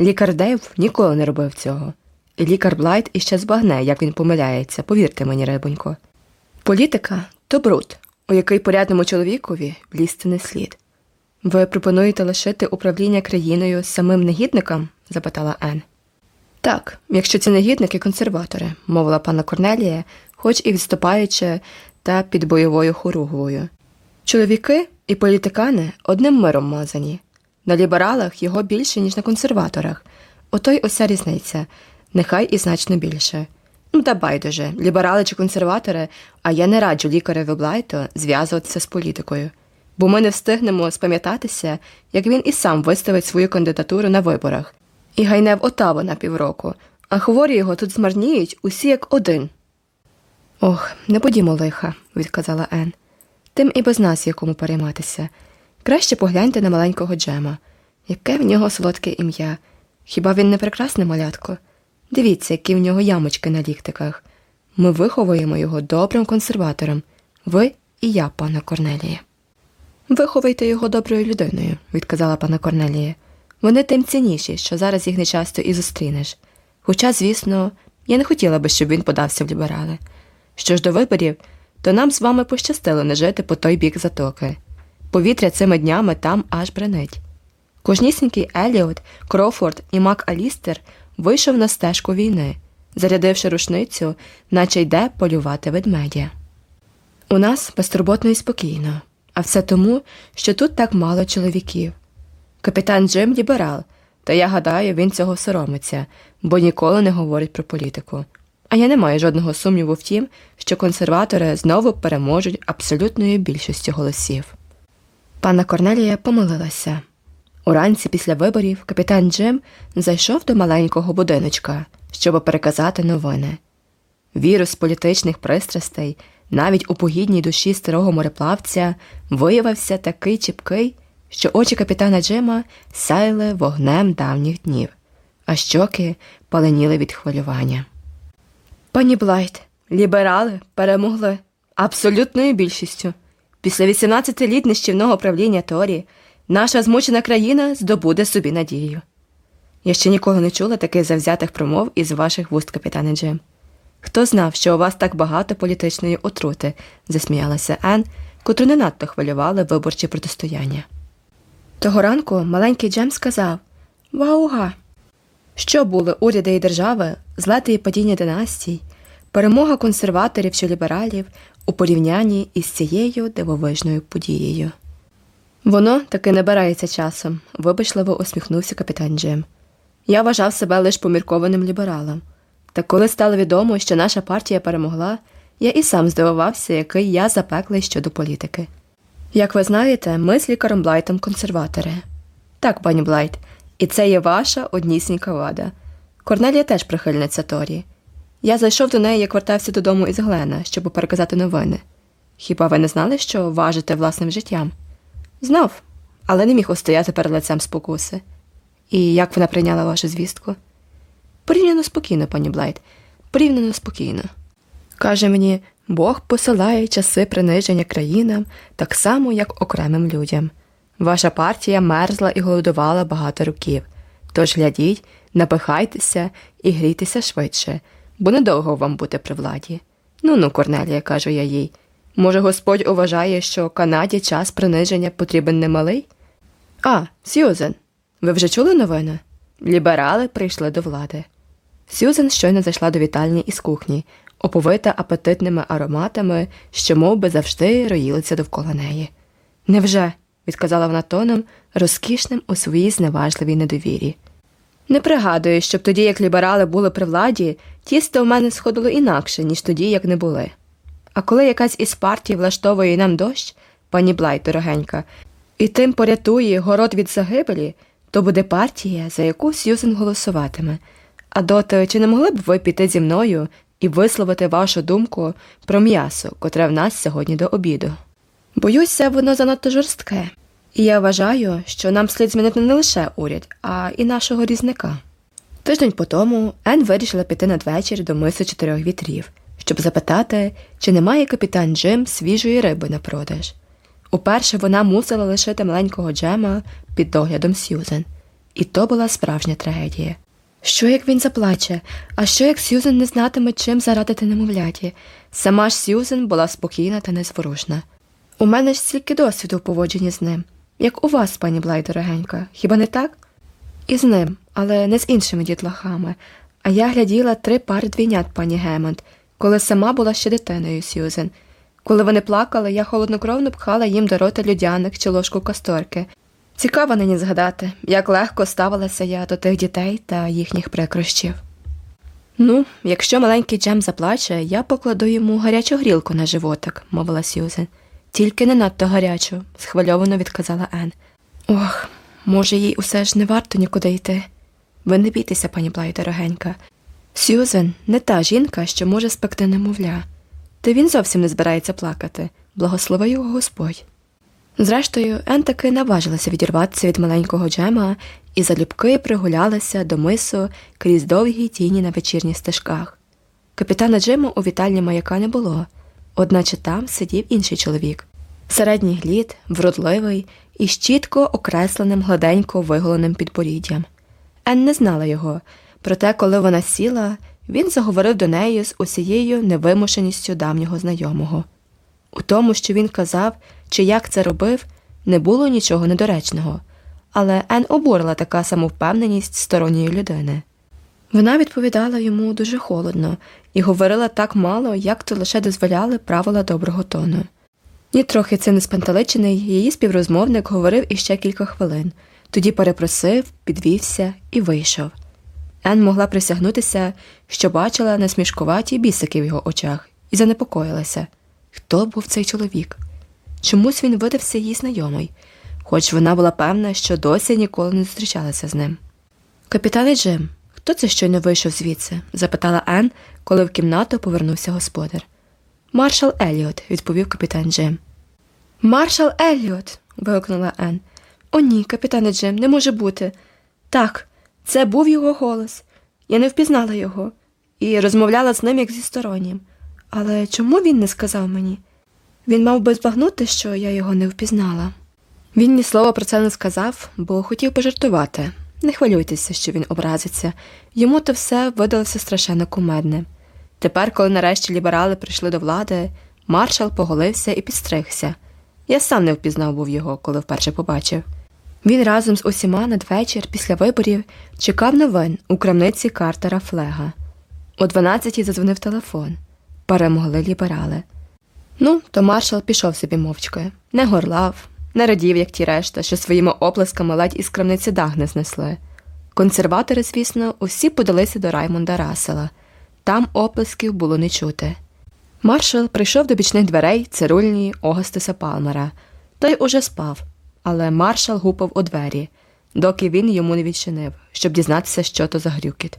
Лікар Дейв ніколи не робив цього. І лікар Блайт іще збагне, як він помиляється, повірте мені, рибонько. Політика то бруд, у який порядному чоловікові влізти не слід. Ви пропонуєте лишити управління країною самим негідникам? запитала Ен. Так, якщо ці негідники консерватори, мовила пана Корнелія, хоч і відступаючи та під бойовою хоругвою. Чоловіки і політикани одним миром мазані. На лібералах його більше, ніж на консерваторах. Ото й ося різниця, нехай і значно більше. Ну та байдуже, ліберали чи консерватори, а я не раджу лікареві Блайту зв'язуватися з політикою, бо ми не встигнемо спам'ятатися, як він і сам виставить свою кандидатуру на виборах і гайне в Отаву на півроку, а хворі його тут змарніють усі як один. Ох, не будімо лиха, відказала Ен. Тим і без нас є кому перейматися. Краще погляньте на маленького Джема. Яке в нього солодке ім'я. Хіба він не прекрасне малятко? Дивіться, які в нього ямочки на ліктиках. Ми виховуємо його добрим консерватором. Ви і я, пана Корнелія. Виховуйте його доброю людиною, відказала пана Корнелія. Вони тим цінніші, що зараз їх нечасто і зустрінеш. Хоча, звісно, я не хотіла би, щоб він подався в ліберали. Що ж до виборів, то нам з вами пощастило не жити по той бік затоки. Повітря цими днями там аж бренить. Кожнісінький Еліот, Крофорд і МакАлістер вийшов на стежку війни, зарядивши рушницю, наче йде полювати ведмедя. У нас безтурботно і спокійно, а все тому, що тут так мало чоловіків. Капітан Джим ліберал, та я гадаю, він цього соромиться, бо ніколи не говорить про політику. А я не маю жодного сумніву в тім, що консерватори знову переможуть абсолютною більшістю голосів. Пана Корнелія помилилася. Уранці після виборів капітан Джим зайшов до маленького будиночка, щоб переказати новини. Вірус політичних пристрастей, навіть у погідній душі старого мореплавця, виявився такий чіпкий, що очі капітана Джима сяяли вогнем давніх днів, а щоки паленіли від хвилювання. Пані Блайт, ліберали перемогли абсолютною більшістю. Після 18 літ нищівного правління Торі наша змучена країна здобуде собі надію. Я ще ніколи не чула таких завзятих промов із ваших вуст, капітане Джим. Хто знав, що у вас так багато політичної отрути, засміялася Ен, котру не надто хвилювали виборчі протистояння. Того ранку маленький Джем сказав Вауга! Що були уряди і держави, злети і падіння династій, перемога консерваторів чи лібералів у порівнянні із цією дивовижною подією. Воно таки набирається часом, вибачливо усміхнувся капітан Джим. Я вважав себе лише поміркованим лібералом. Та коли стало відомо, що наша партія перемогла, я і сам здивувався, який я запеклий щодо політики. Як ви знаєте, ми з лікарем Блайтом консерватори. Так, пані Блайт, і це є ваша однісінька вада. Корнелія теж прихильниця Торі. Я зайшов до неї, як вертався додому із Глена, щоб переказати новини. Хіба ви не знали, що важите власним життям? Знав, але не міг устояти перед лицем спокуси. І як вона прийняла вашу звістку? Порівняно спокійно, пані Блайт, порівняно спокійно. Каже мені, Бог посилає часи приниження країнам так само, як окремим людям. Ваша партія мерзла і голодувала багато років. Тож глядіть, напихайтеся і грійтеся швидше, бо недовго вам бути при владі. Ну ну, Корнелія, кажу я їй. Може, Господь уважає, що Канаді час приниження потрібен немалий? А, Сьюзен, ви вже чули новини? Ліберали прийшли до влади. Сьюзен щойно зайшла до вітальні із кухні, оповита апетитними ароматами, що мов би, завжди роїлися довкола неї. Невже? відказала вона тоном, розкішним у своїй зневажливій недовірі. Не пригадую, щоб тоді, як ліберали були при владі, тісто в мене сходило інакше, ніж тоді, як не були. А коли якась із партій влаштовує нам дощ, пані Блайт, дорогенька, і тим порятує город від загибелі, то буде партія, за яку Сьюзен голосуватиме. А доти, чи не могли б ви піти зі мною і висловити вашу думку про м'ясо, котре в нас сьогодні до обіду? Боюся, воно занадто жорстке, і я вважаю, що нам слід змінити не лише уряд, а і нашого різника. Тиждень по тому Ен вирішила піти надвечір до миси чотирьох вітрів, щоб запитати, чи немає капітан Джим свіжої риби на продаж. Уперше вона мусила лишити маленького Джема під доглядом Сьюзен. І то була справжня трагедія. Що як він заплаче, а що як Сьюзен не знатиме, чим зарадити немовляті? Сама ж Сьюзен була спокійна та незворушна. У мене ж стільки досвіду в поводженні з ним, як у вас, пані Блай, дорогенька, хіба не так? І з ним, але не з іншими дітлахами. А я гляділа три пари двійнят, пані Гемонд, коли сама була ще дитиною Сьюзен. Коли вони плакали, я холоднокровно пхала їм до рота людяник чи ложку касторки. Цікаво нині згадати, як легко ставилася я до тих дітей та їхніх прикрощів. Ну, якщо маленький Джем заплаче, я покладу йому гарячу грілку на животик, мовила Сьюзен. Тільки не надто гарячу, схвильовано відказала Ен. Ох, може, їй усе ж не варто нікуди йти. Ви не бійтеся, пані Блай, дорогенька. Сьюзен не та жінка, що може спекти немовля. Та він зовсім не збирається плакати, благослови його Господь. Зрештою, Ен таки наважилася відірватися від маленького Джема і залюбки пригулялася до мису крізь довгі тіні на вечірніх стежках. Капітана Джима у вітальні маяка не було, одначе там сидів інший чоловік. Середній глід, вродливий і з чітко окресленим гладенько виголеним підборіддям. Ен не знала його, проте, коли вона сіла, він заговорив до неї з усією невимушеністю давнього знайомого. У тому, що він казав, чи як це робив, не було нічого недоречного, але Ен обурила така самовпевненість сторонньої людини. Вона відповідала йому дуже холодно і говорила так мало, як то лише дозволяли правила доброго тону. Нітрохи це не спантеличений, її співрозмовник говорив іще кілька хвилин, тоді перепросив, підвівся і вийшов. Ен могла присягнутися, що бачила насмішкуваті бісики в його очах, і занепокоїлася. Хто був цей чоловік? Чомусь він видався їй знайомий, хоч вона була певна, що досі ніколи не зустрічалася з ним. Капітане Джим, хто це щойно вийшов звідси? запитала Ен, коли в кімнату повернувся господар. Маршал Еліот, відповів капітан Джим. Маршал Еліот. вигукнула Ен. О, ні, капітане Джим, не може бути. Так, це був його голос. Я не впізнала його і розмовляла з ним як зі стороннім. Але чому він не сказав мені? Він мав би збагнути, що я його не впізнала. Він ні слова про це не сказав, бо хотів пожартувати. Не хвилюйтеся, що він образиться. Йому то все видалося страшенно кумедним. Тепер, коли нарешті ліберали прийшли до влади, маршал поголився і підстригся. Я сам не впізнав був його, коли вперше побачив. Він разом з усіма надвечір після виборів чекав новин у крамниці Картера Флега. О 12-й задзвонив телефон. Перемогли ліберали. Ну, то маршал пішов собі мовчки, не горлав, не радів, як ті решта, що своїми оплесками ледь із крамниці дах не знесли. Консерватори, звісно, усі подалися до Раймонда Расела. Там оплесків було не чути. Маршал прийшов до бічних дверей цирульні Огастеса Палмера. Той уже спав, але маршал гупав у двері, доки він йому не відчинив, щоб дізнатися, що то за грюкіт.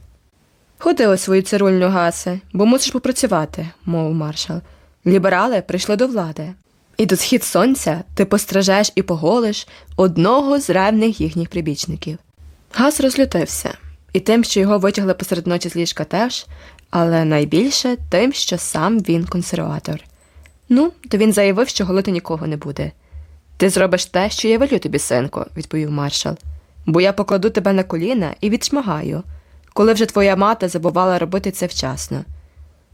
Ходи у свою цирульню, Гасе, бо мусиш попрацювати, мовив маршал. Ліберали прийшли до влади. І до схід сонця ти постражеш і поголиш одного з ревних їхніх прибічників. Гас розлютився, і тим, що його витягли посеред ночі з ліжка теж, але найбільше тим, що сам він консерватор. Ну, то він заявив, що голити нікого не буде. Ти зробиш те, що я велю тобі, синку, відповів маршал, бо я покладу тебе на коліна і відшмагаю, коли вже твоя мати забувала робити це вчасно.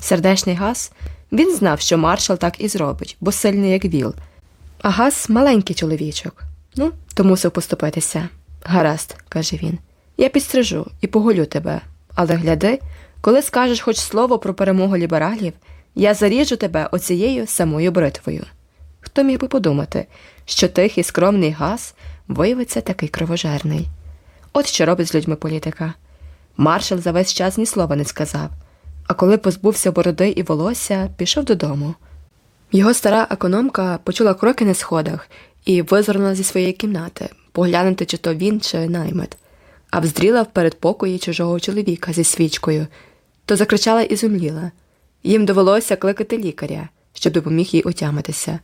Сердечний газ він знав, що маршал так і зробить, бо сильний, як віл. А газ маленький чоловічок. Ну, то мусив поступитися. Гаразд, каже він. Я підстрижу і поголю тебе, але гляди, коли скажеш хоч слово про перемогу лібералів, я заріжу тебе оцією самою бритвою. Хто міг би подумати, що тихий скромний газ виявиться такий кровожерний? От що робить з людьми політика. Маршал за весь час ні слова не сказав, а коли позбувся бороди і волосся, пішов додому. Його стара економка почула кроки на сходах і визирнула зі своєї кімнати, поглянути, чи то він, чи наймет, а вздріла в передпокої чужого чоловіка зі свічкою, то закричала і зумліла. Їм довелося кликати лікаря, щоб допоміг їй отямитися.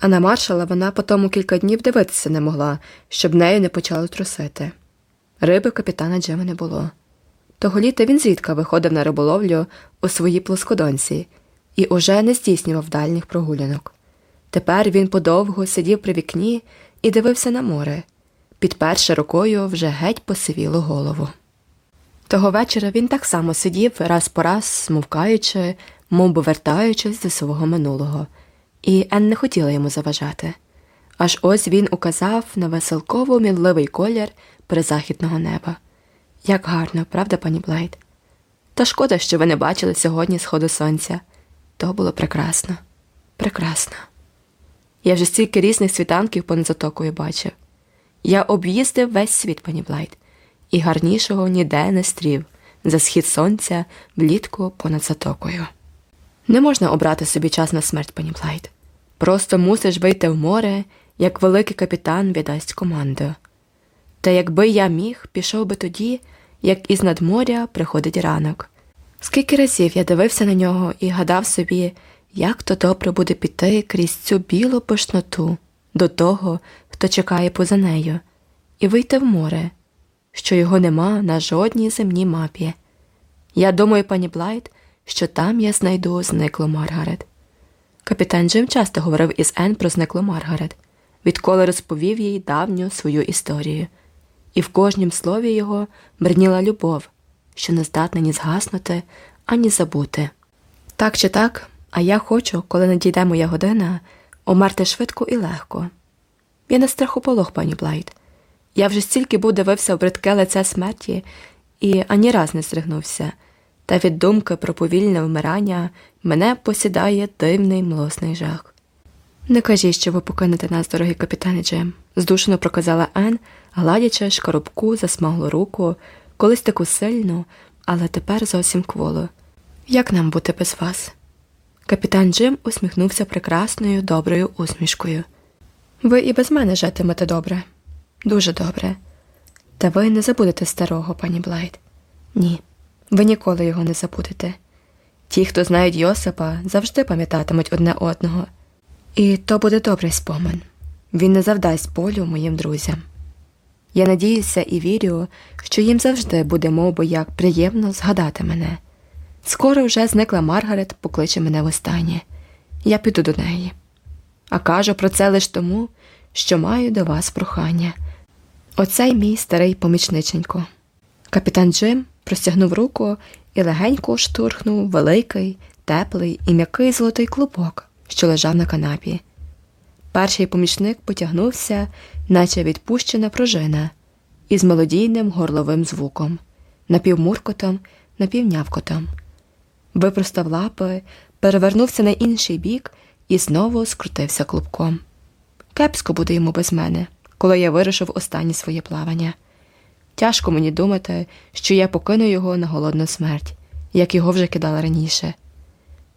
А на маршала вона потім кілька днів дивитися не могла, щоб нею не почало трусити. Риби капітана Джема не було. Того літа він зрідка виходив на риболовлю у своїй плоскодонці і уже не здійснював дальніх прогулянок. Тепер він подовго сидів при вікні і дивився на море, підперши рукою вже геть посивілу голову. Того вечора він так само сидів раз по раз, смовкаючи, мов би вертаючись до свого минулого, і Ен не хотіла йому заважати. Аж ось він указав на веселково мінливий колір призахідного неба. Як гарно, правда, пані Блайт? Та шкода, що ви не бачили сьогодні сходу сонця. То було прекрасно, прекрасно. Я вже стільки різних світанків понад затокою бачив. Я об'їздив весь світ, пані Блайт, і гарнішого ніде не стрів за схід сонця влітку понад затокою. Не можна обрати собі час на смерть, пані Блайт. Просто мусиш вийти в море, як великий капітан віддасть команду. Та якби я міг, пішов би тоді, як із надморя приходить ранок. Скільки разів я дивився на нього і гадав собі, як то добре буде піти крізь цю білу пишноту до того, хто чекає поза нею, і вийти в море, що його нема на жодній земній мапі. Я думаю, пані Блайт, що там я знайду зниклу Маргарет. Капітан Джим часто говорив із Ен про зниклу Маргарет, відколи розповів їй давню свою історію, і в кожнім слові його бриніла любов, що не здатна ні згаснути, ані забути. Так чи так, а я хочу, коли надійде моя година, умерти швидко і легко. Я не страхополог, пані Блайт. Я вже стільки був дивився в бридке лице смерті і ані раз не здригнувся, та від думки про повільне вмирання мене посідає дивний млосний жах. Не кажіть, що ви покинете нас, дорогий капітане Джим, здушено проказала Ен, гладячи шкарубку засмаглу руку, колись таку сильну, але тепер зовсім кволу. Як нам бути без вас? Капітан Джим усміхнувся прекрасною доброю усмішкою. Ви і без мене житимете добре, дуже добре. Та ви не забудете старого, пані Блайт. Ні, ви ніколи його не забудете. Ті, хто знають Йосипа, завжди пам'ятатимуть одне одного. І то буде добрий спомин. Він не завдасть болю моїм друзям. Я надіюся і вірю, що їм завжди буде мов як приємно згадати мене. Скоро вже зникла Маргарет, покличе мене востаннє. Я піду до неї. А кажу про це лише тому, що маю до вас прохання. Оцей мій старий помічниченько. Капітан Джим простягнув руку і легенько штурхнув великий, теплий і м'який золотий клубок, що лежав на канапі. Перший помічник потягнувся, наче відпущена пружина, із мелодійним горловим звуком, напівмуркотом, напівнявкотом. Випростав лапи, перевернувся на інший бік і знову скрутився клубком. Кепсько буде йому без мене, коли я вирушив останнє своє плавання. Тяжко мені думати, що я покину його на голодну смерть, як його вже кидала раніше.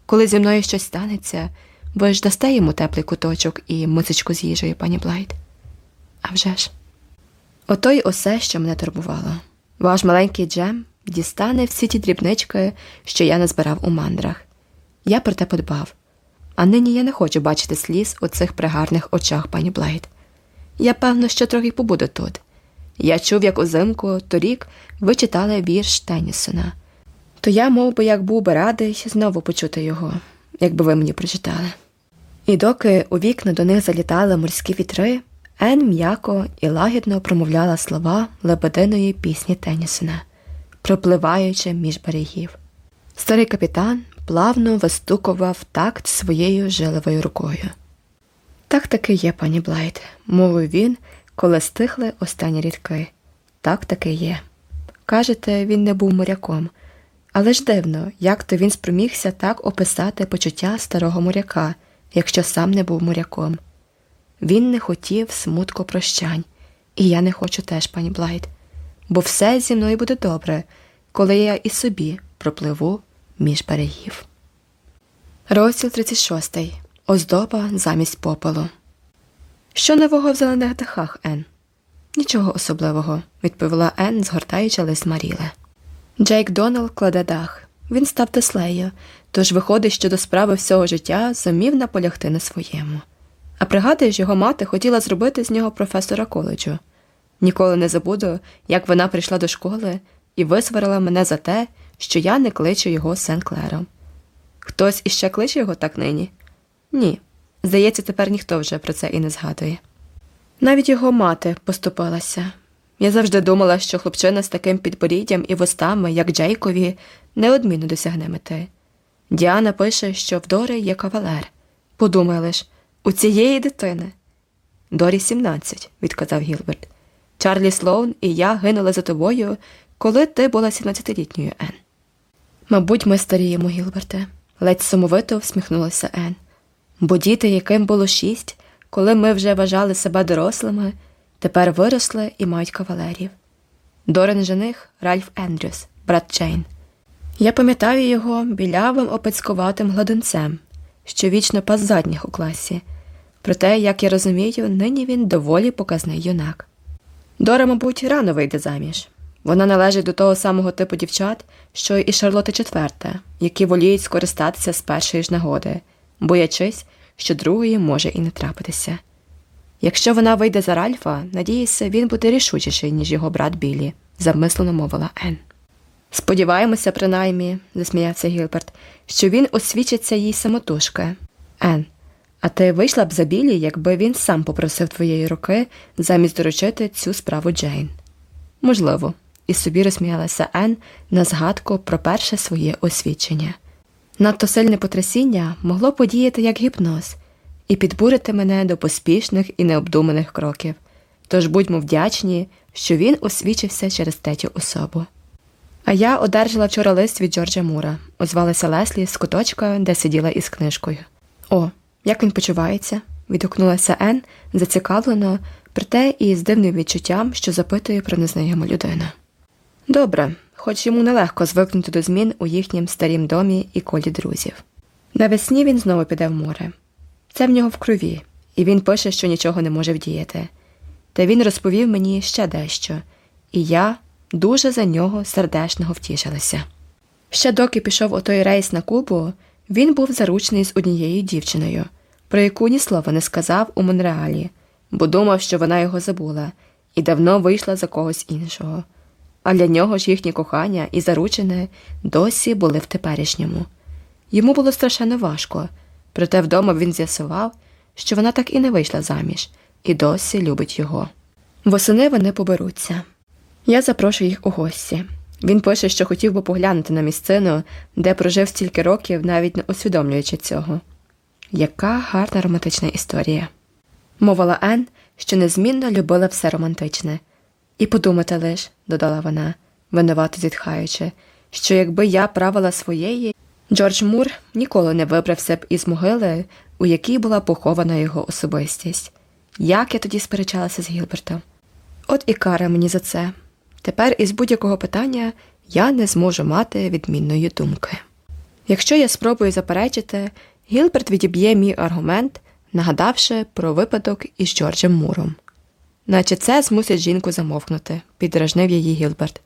Коли зі мною щось станеться, ви ж дасте йому теплий куточок і мисочку з їжею, пані Блайт? А вже ж. Ото й усе, що мене турбувало. Ваш маленький Джем дістане всі ті дрібнички, що я назбирав у мандрах. Я про те подбав. А нині я не хочу бачити сліз у цих пригарних очах, пані Блайт. Я, певно, що трохи побуду тут. Я чув, як узимку торік ви читали вірш Теннісона. То я мов би, як був би радий знову почути його, якби ви мені прочитали. І доки у вікна до них залітали морські вітри, Ен м'яко і лагідно промовляла слова лебединої пісні Теннісона, пропливаючи між берегів. Старий капітан плавно вистукував такт своєю жиловою рукою. Так таки є, пані Блайт, мовив він, коли стихли останні рідки. Так таки є. Кажете, він не був моряком, але ж дивно, як то він спромігся так описати почуття старого моряка, якщо сам не був моряком. Він не хотів смутку прощань, і я не хочу теж, пані Блайт, бо все зі мною буде добре, коли я і собі пропливу між берегів. Розділ 36. Оздоба замість попелу. Що нового в зелених дахах, Ен? Нічого особливого, відповіла Ен, згортаючи лист Маріле. Джейк Донал кладе дах. Він став теслею, тож виходить, що до справи всього життя зумів наполягти на своєму. А пригадуєш, його мати хотіла зробити з нього професора коледжу. Ніколи не забуду, як вона прийшла до школи і висварила мене за те, що я не кличу його Сен-Клером. Хтось іще кличе його так нині? Ні. Здається, тепер ніхто вже про це і не згадує. Навіть його мати поступилася. Я завжди думала, що хлопчина з таким підборіддям і вустами, як Джейкові, неодмінно досягне мети. Діана пише, що в Дори є кавалер. Подумай лиш, у цієї дитини. Дорі 17, відказав Гілберт. Чарлі Слоун і я гинули за тобою, коли ти була 17-літньою Ен. Мабуть, ми старіємо, Гілберте, ледь сумовито всміхнулася Ен. Бо діти, яким було шість, коли ми вже вважали себе дорослими, тепер виросли і мають кавалерів. Дорин жених Ральф Ендрюс, брат Джейн. Я пам'ятаю його білявим опецькуватим гладунцем, що вічно пас задніх у класі. Проте, як я розумію, нині він доволі показний юнак. Дора, мабуть, рано вийде заміж. Вона належить до того самого типу дівчат, що і Шарлота IV, які воліють скористатися з першої ж нагоди, боячись, що другої може і не трапитися. Якщо вона вийде за Ральфа, надіюся, він буде рішучіший, ніж його брат Біллі, замислено мовила Ен. Сподіваємося, принаймні, засміявся Гілберт, що він освічиться їй самотужки. Ен, а ти вийшла б за Біллі, якби він сам попросив твоєї руки замість доручити цю справу Джейн. Можливо, і собі розсміялася Ен на згадку про перше своє освічення. Надто сильне потрясіння могло подіяти як гіпноз і підбурити мене до поспішних і необдуманих кроків. Тож будьмо вдячні, що він освічився через третю особу. А я одержала вчора лист від Джорджа Мура, озвалася Леслі з куточка, де сиділа із книжкою. О, як він почувається? відгукнулася Ен зацікавлено, проте і з дивним відчуттям, що запитує про незнайому людину. Добре, хоч йому нелегко звикнути до змін у їхнім старім домі і колі друзів. Навесні він знову піде в море. Це в нього в крові, і він пише, що нічого не може вдіяти. Та він розповів мені ще дещо, і я дуже за нього сердешного втішилася. Ще доки пішов у той рейс на Кубу, він був заручений з однією дівчиною, про яку ні слова не сказав у Монреалі, бо думав, що вона його забула, і давно вийшла за когось іншого. А для нього ж їхні кохання і заручене досі були в теперішньому. Йому було страшенно важко, проте вдома він з'ясував, що вона так і не вийшла заміж, і досі любить його. Восени вони поберуться. Я запрошую їх у гості. Він пише, що хотів би поглянути на місцину, де прожив стільки років, навіть не усвідомлюючи цього. Яка гарна романтична історія. Мовила Ен, що незмінно любила все романтичне. І подумати лиш, додала вона, винувато зітхаючи, що якби я правила своєї, Джордж Мур ніколи не вибрався б із могили, у якій була похована його особистість. Як я тоді сперечалася з Гілбертом? От і кара мені за це. Тепер із будь-якого питання я не зможу мати відмінної думки. Якщо я спробую заперечити, Гілберт відіб'є мій аргумент, нагадавши про випадок із Джорджем Муром. Наче це змусить жінку замовкнути, підражнив її Гілберт.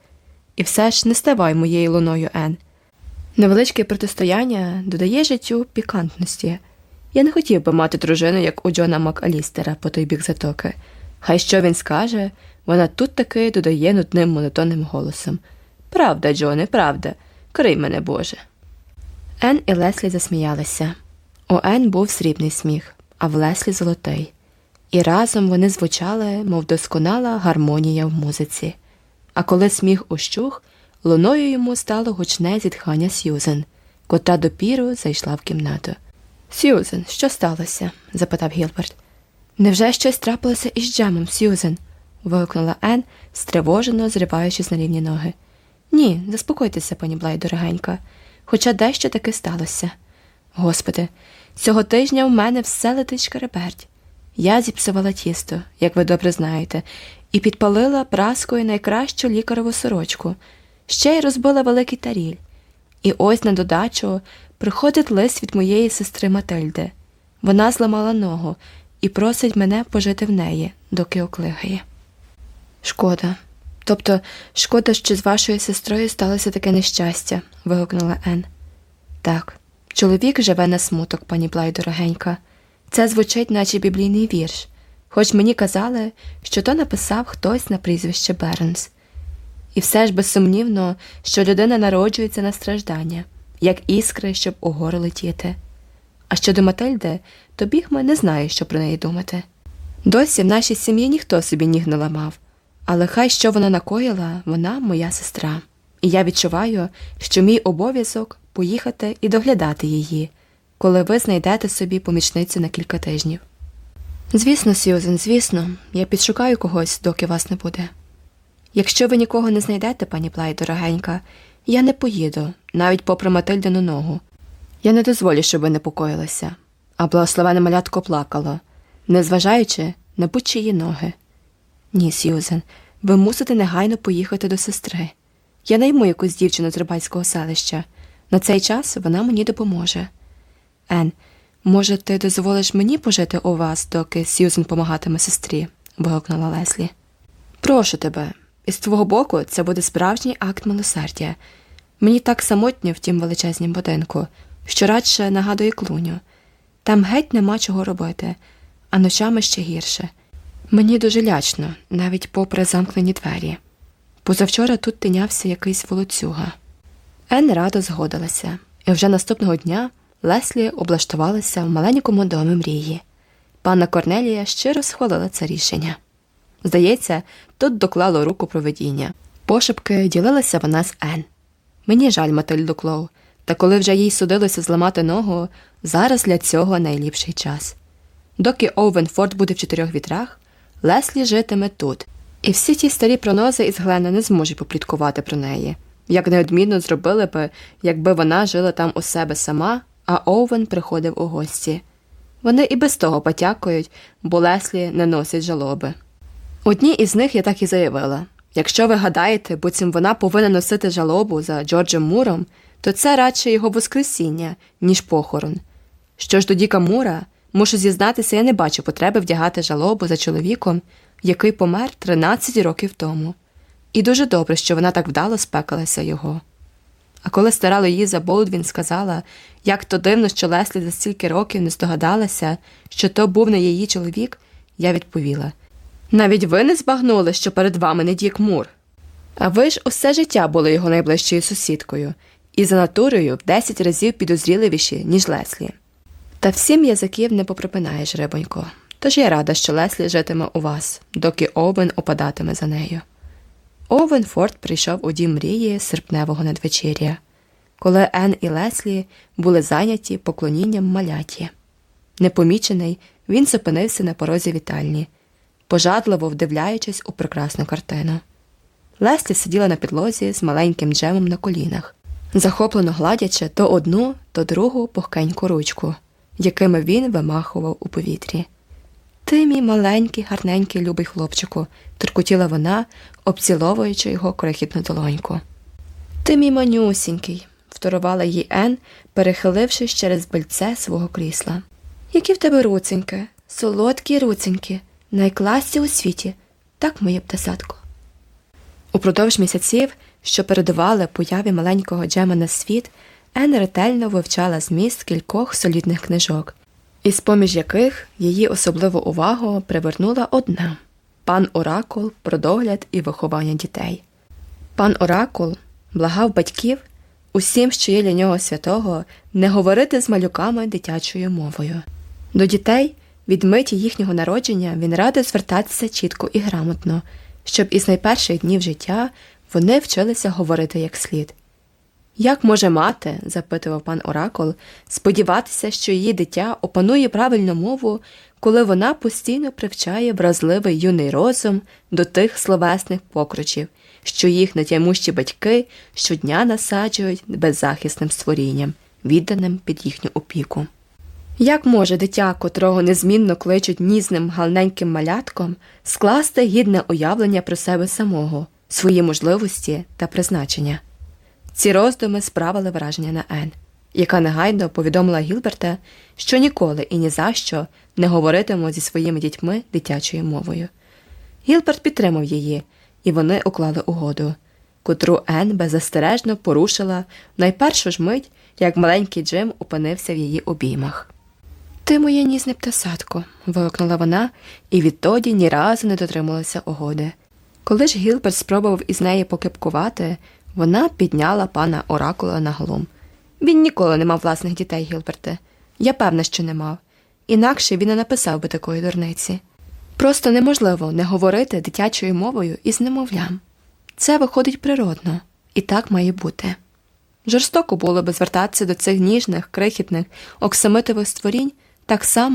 І все ж не ставай моєю луною Ен. Невеличке протистояння додає життю пікантності. Я не хотів би мати дружину, як у Джона Макалістера по той бік затоки. Хай що він скаже, вона тут таки додає нудним монотонним голосом Правда, Джоне, правда, крий мене, Боже. Ен і Леслі засміялися. У Ен був срібний сміх, а в Леслі золотий. І разом вони звучали, мов досконала гармонія в музиці. А коли сміх ущух, луною йому стало гучне зітхання Сьюзен, котра допіру зайшла в кімнату. Сьюзен, що сталося? запитав Гілберт. Невже щось трапилося із Джемом, Сьюзен? Вигукнула Ен, стривожено зриваючись на рівні ноги. Ні, заспокойтеся, пані Блай, дорогенька, хоча дещо таки сталося. Господи, цього тижня в мене все летить шкареберть. Я зіпсувала тісто, як ви добре знаєте, і підпалила праскою найкращу лікарову сорочку, ще й розбила великий таріль. І ось на додачу приходить лист від моєї сестри Матильди. Вона зламала ногу і просить мене пожити в неї, доки оклигає. Шкода. Тобто, шкода, що з вашою сестрою сталося таке нещастя, вигукнула Ен. Так, чоловік живе на смуток, пані Блай, дорогенька. Це звучить, наче біблійний вірш, хоч мені казали, що то написав хтось на прізвище Бернс. І все ж безсумнівно, що людина народжується на страждання, як іскри, щоб угору летіти. А щодо Матильди, то бігма не знає, що про неї думати. Досі в нашій сім'ї ніхто собі ніг не ламав, але хай що вона накоїла, вона моя сестра. І я відчуваю, що мій обов'язок поїхати і доглядати її, коли ви знайдете собі помічницю на кілька тижнів. Звісно, Сьюзен, звісно, я підшукаю когось, доки вас не буде. Якщо ви нікого не знайдете, пані Плай, дорогенька, я не поїду, навіть попри Матильдину ногу. Я не дозволю, щоб ви непокоїлися, а благословене малятко плакало, незважаючи на будь-чиї ноги. Ні, Сьюзен, ви мусите негайно поїхати до сестри. Я найму якусь дівчину з рибальського селища. На цей час вона мені допоможе. Ен, може, ти дозволиш мені пожити у вас, доки Сьюзен помагатиме сестрі? вигукнула Леслі. Прошу тебе, із твого боку це буде справжній акт милосердя. Мені так самотньо в тім величезнім будинку, що радше нагадує клуню. Там геть нема чого робити, а ночами ще гірше. Мені дуже лячно, навіть попри замкнені двері. Позавчора тут тинявся якийсь волоцюга. Ен радо згодилася, і вже наступного дня Леслі облаштувалася в маленькому домі мрії. Панна Корнелія щиро схвалила це рішення. Здається, тут доклало руку проведіння. Пошепки ділилася вона з Ен. Мені жаль Матильду Клоу, та коли вже їй судилося зламати ногу, зараз для цього найліпший час. Доки Оуен Форд буде в чотирьох вітрах, Леслі житиме тут, і всі ті старі пронози із Глена не зможуть попліткувати про неї, як неодмінно зробили би, якби вона жила там у себе сама, а Оуен приходив у гості. Вони і без того потякують, бо Леслі не носить жалоби. Одній із них я так і заявила якщо ви гадаєте, буцім вона повинна носити жалобу за Джорджем Муром, то це радше його воскресіння, ніж похорон. Що ж до Діка Мура, мушу зізнатися, я не бачу потреби вдягати жалобу за чоловіком, який помер 13 років тому. І дуже добре, що вона так вдало спекалася його. А коли стара Луїза Болдвін сказала, як то дивно, що Леслі за стільки років не здогадалася, що то був не її чоловік, я відповіла навіть ви не збагнули, що перед вами не Дік Мур. А ви ж усе життя були його найближчою сусідкою, і за натурою в десять разів підозріливіші, ніж Леслі. Та всім язиків не поприпинаєш, рибонько, тож я рада, що Леслі житиме у вас, доки Овен опадатиме за нею. Овен Форд прийшов у дім мрії серпневого надвечір'я, коли Ен і Леслі були зайняті поклонінням маляті. Непомічений, він зупинився на порозі вітальні, пожадливо вдивляючись у прекрасну картину. Леслі сиділа на підлозі з маленьким джемом на колінах, захоплено гладячи то одну, то другу пухкеньку ручку, якими він вимахував у повітрі. Ти, мій маленький, гарненький любий хлопчику, туркотіла вона, обціловуючи його крихітну долоньку. Ти, мій манюсінький, вторувала їй Ен, перехилившись через бельце свого крісла. Які в тебе руценьки, солодкі руценьки, найкласті у світі, так моє птасатко. Упродовж місяців, що передували появі маленького Джема на світ, Ен ретельно вивчала зміст кількох солідних книжок, із поміж яких її особливу увагу привернула одна пан Оракул про догляд і виховання дітей. Пан Оракул благав батьків усім, що є для нього святого, не говорити з малюками дитячою мовою. До дітей від миті їхнього народження він радив звертатися чітко і грамотно, щоб із найперших днів життя вони вчилися говорити як слід. Як може мати, запитував пан Оракул, сподіватися, що її дитя опанує правильну мову, коли вона постійно привчає вразливий юний розум до тих словесних покручів, що їх натямущі батьки щодня насаджують беззахисним створінням, відданим під їхню опіку? Як може дитя, котрого незмінно кличуть нізним галненьким малятком, скласти гідне уявлення про себе самого, свої можливості та призначення? Ці роздуми справили враження на Ен, яка негайно повідомила Гілберта, що ніколи і ні за що не говоритиме зі своїми дітьми дитячою мовою. Гілберт підтримав її, і вони уклали угоду, котру Ен беззастережно порушила в найпершу ж мить, як маленький Джим опинився в її обіймах. Ти моє нізне птасатко, вигукнула вона, і відтоді ні разу не дотрималася угоди. Коли ж Гілберт спробував із неї покипкувати, вона підняла пана Оракула на глум. Він ніколи не мав власних дітей, Гілберте. Я певна, що не мав. Інакше він не написав би такої дурниці. Просто неможливо не говорити дитячою мовою із немовлям. Це виходить природно, і так має бути. Жорстоко було би звертатися до цих ніжних, крихітних, оксамитових створінь так само,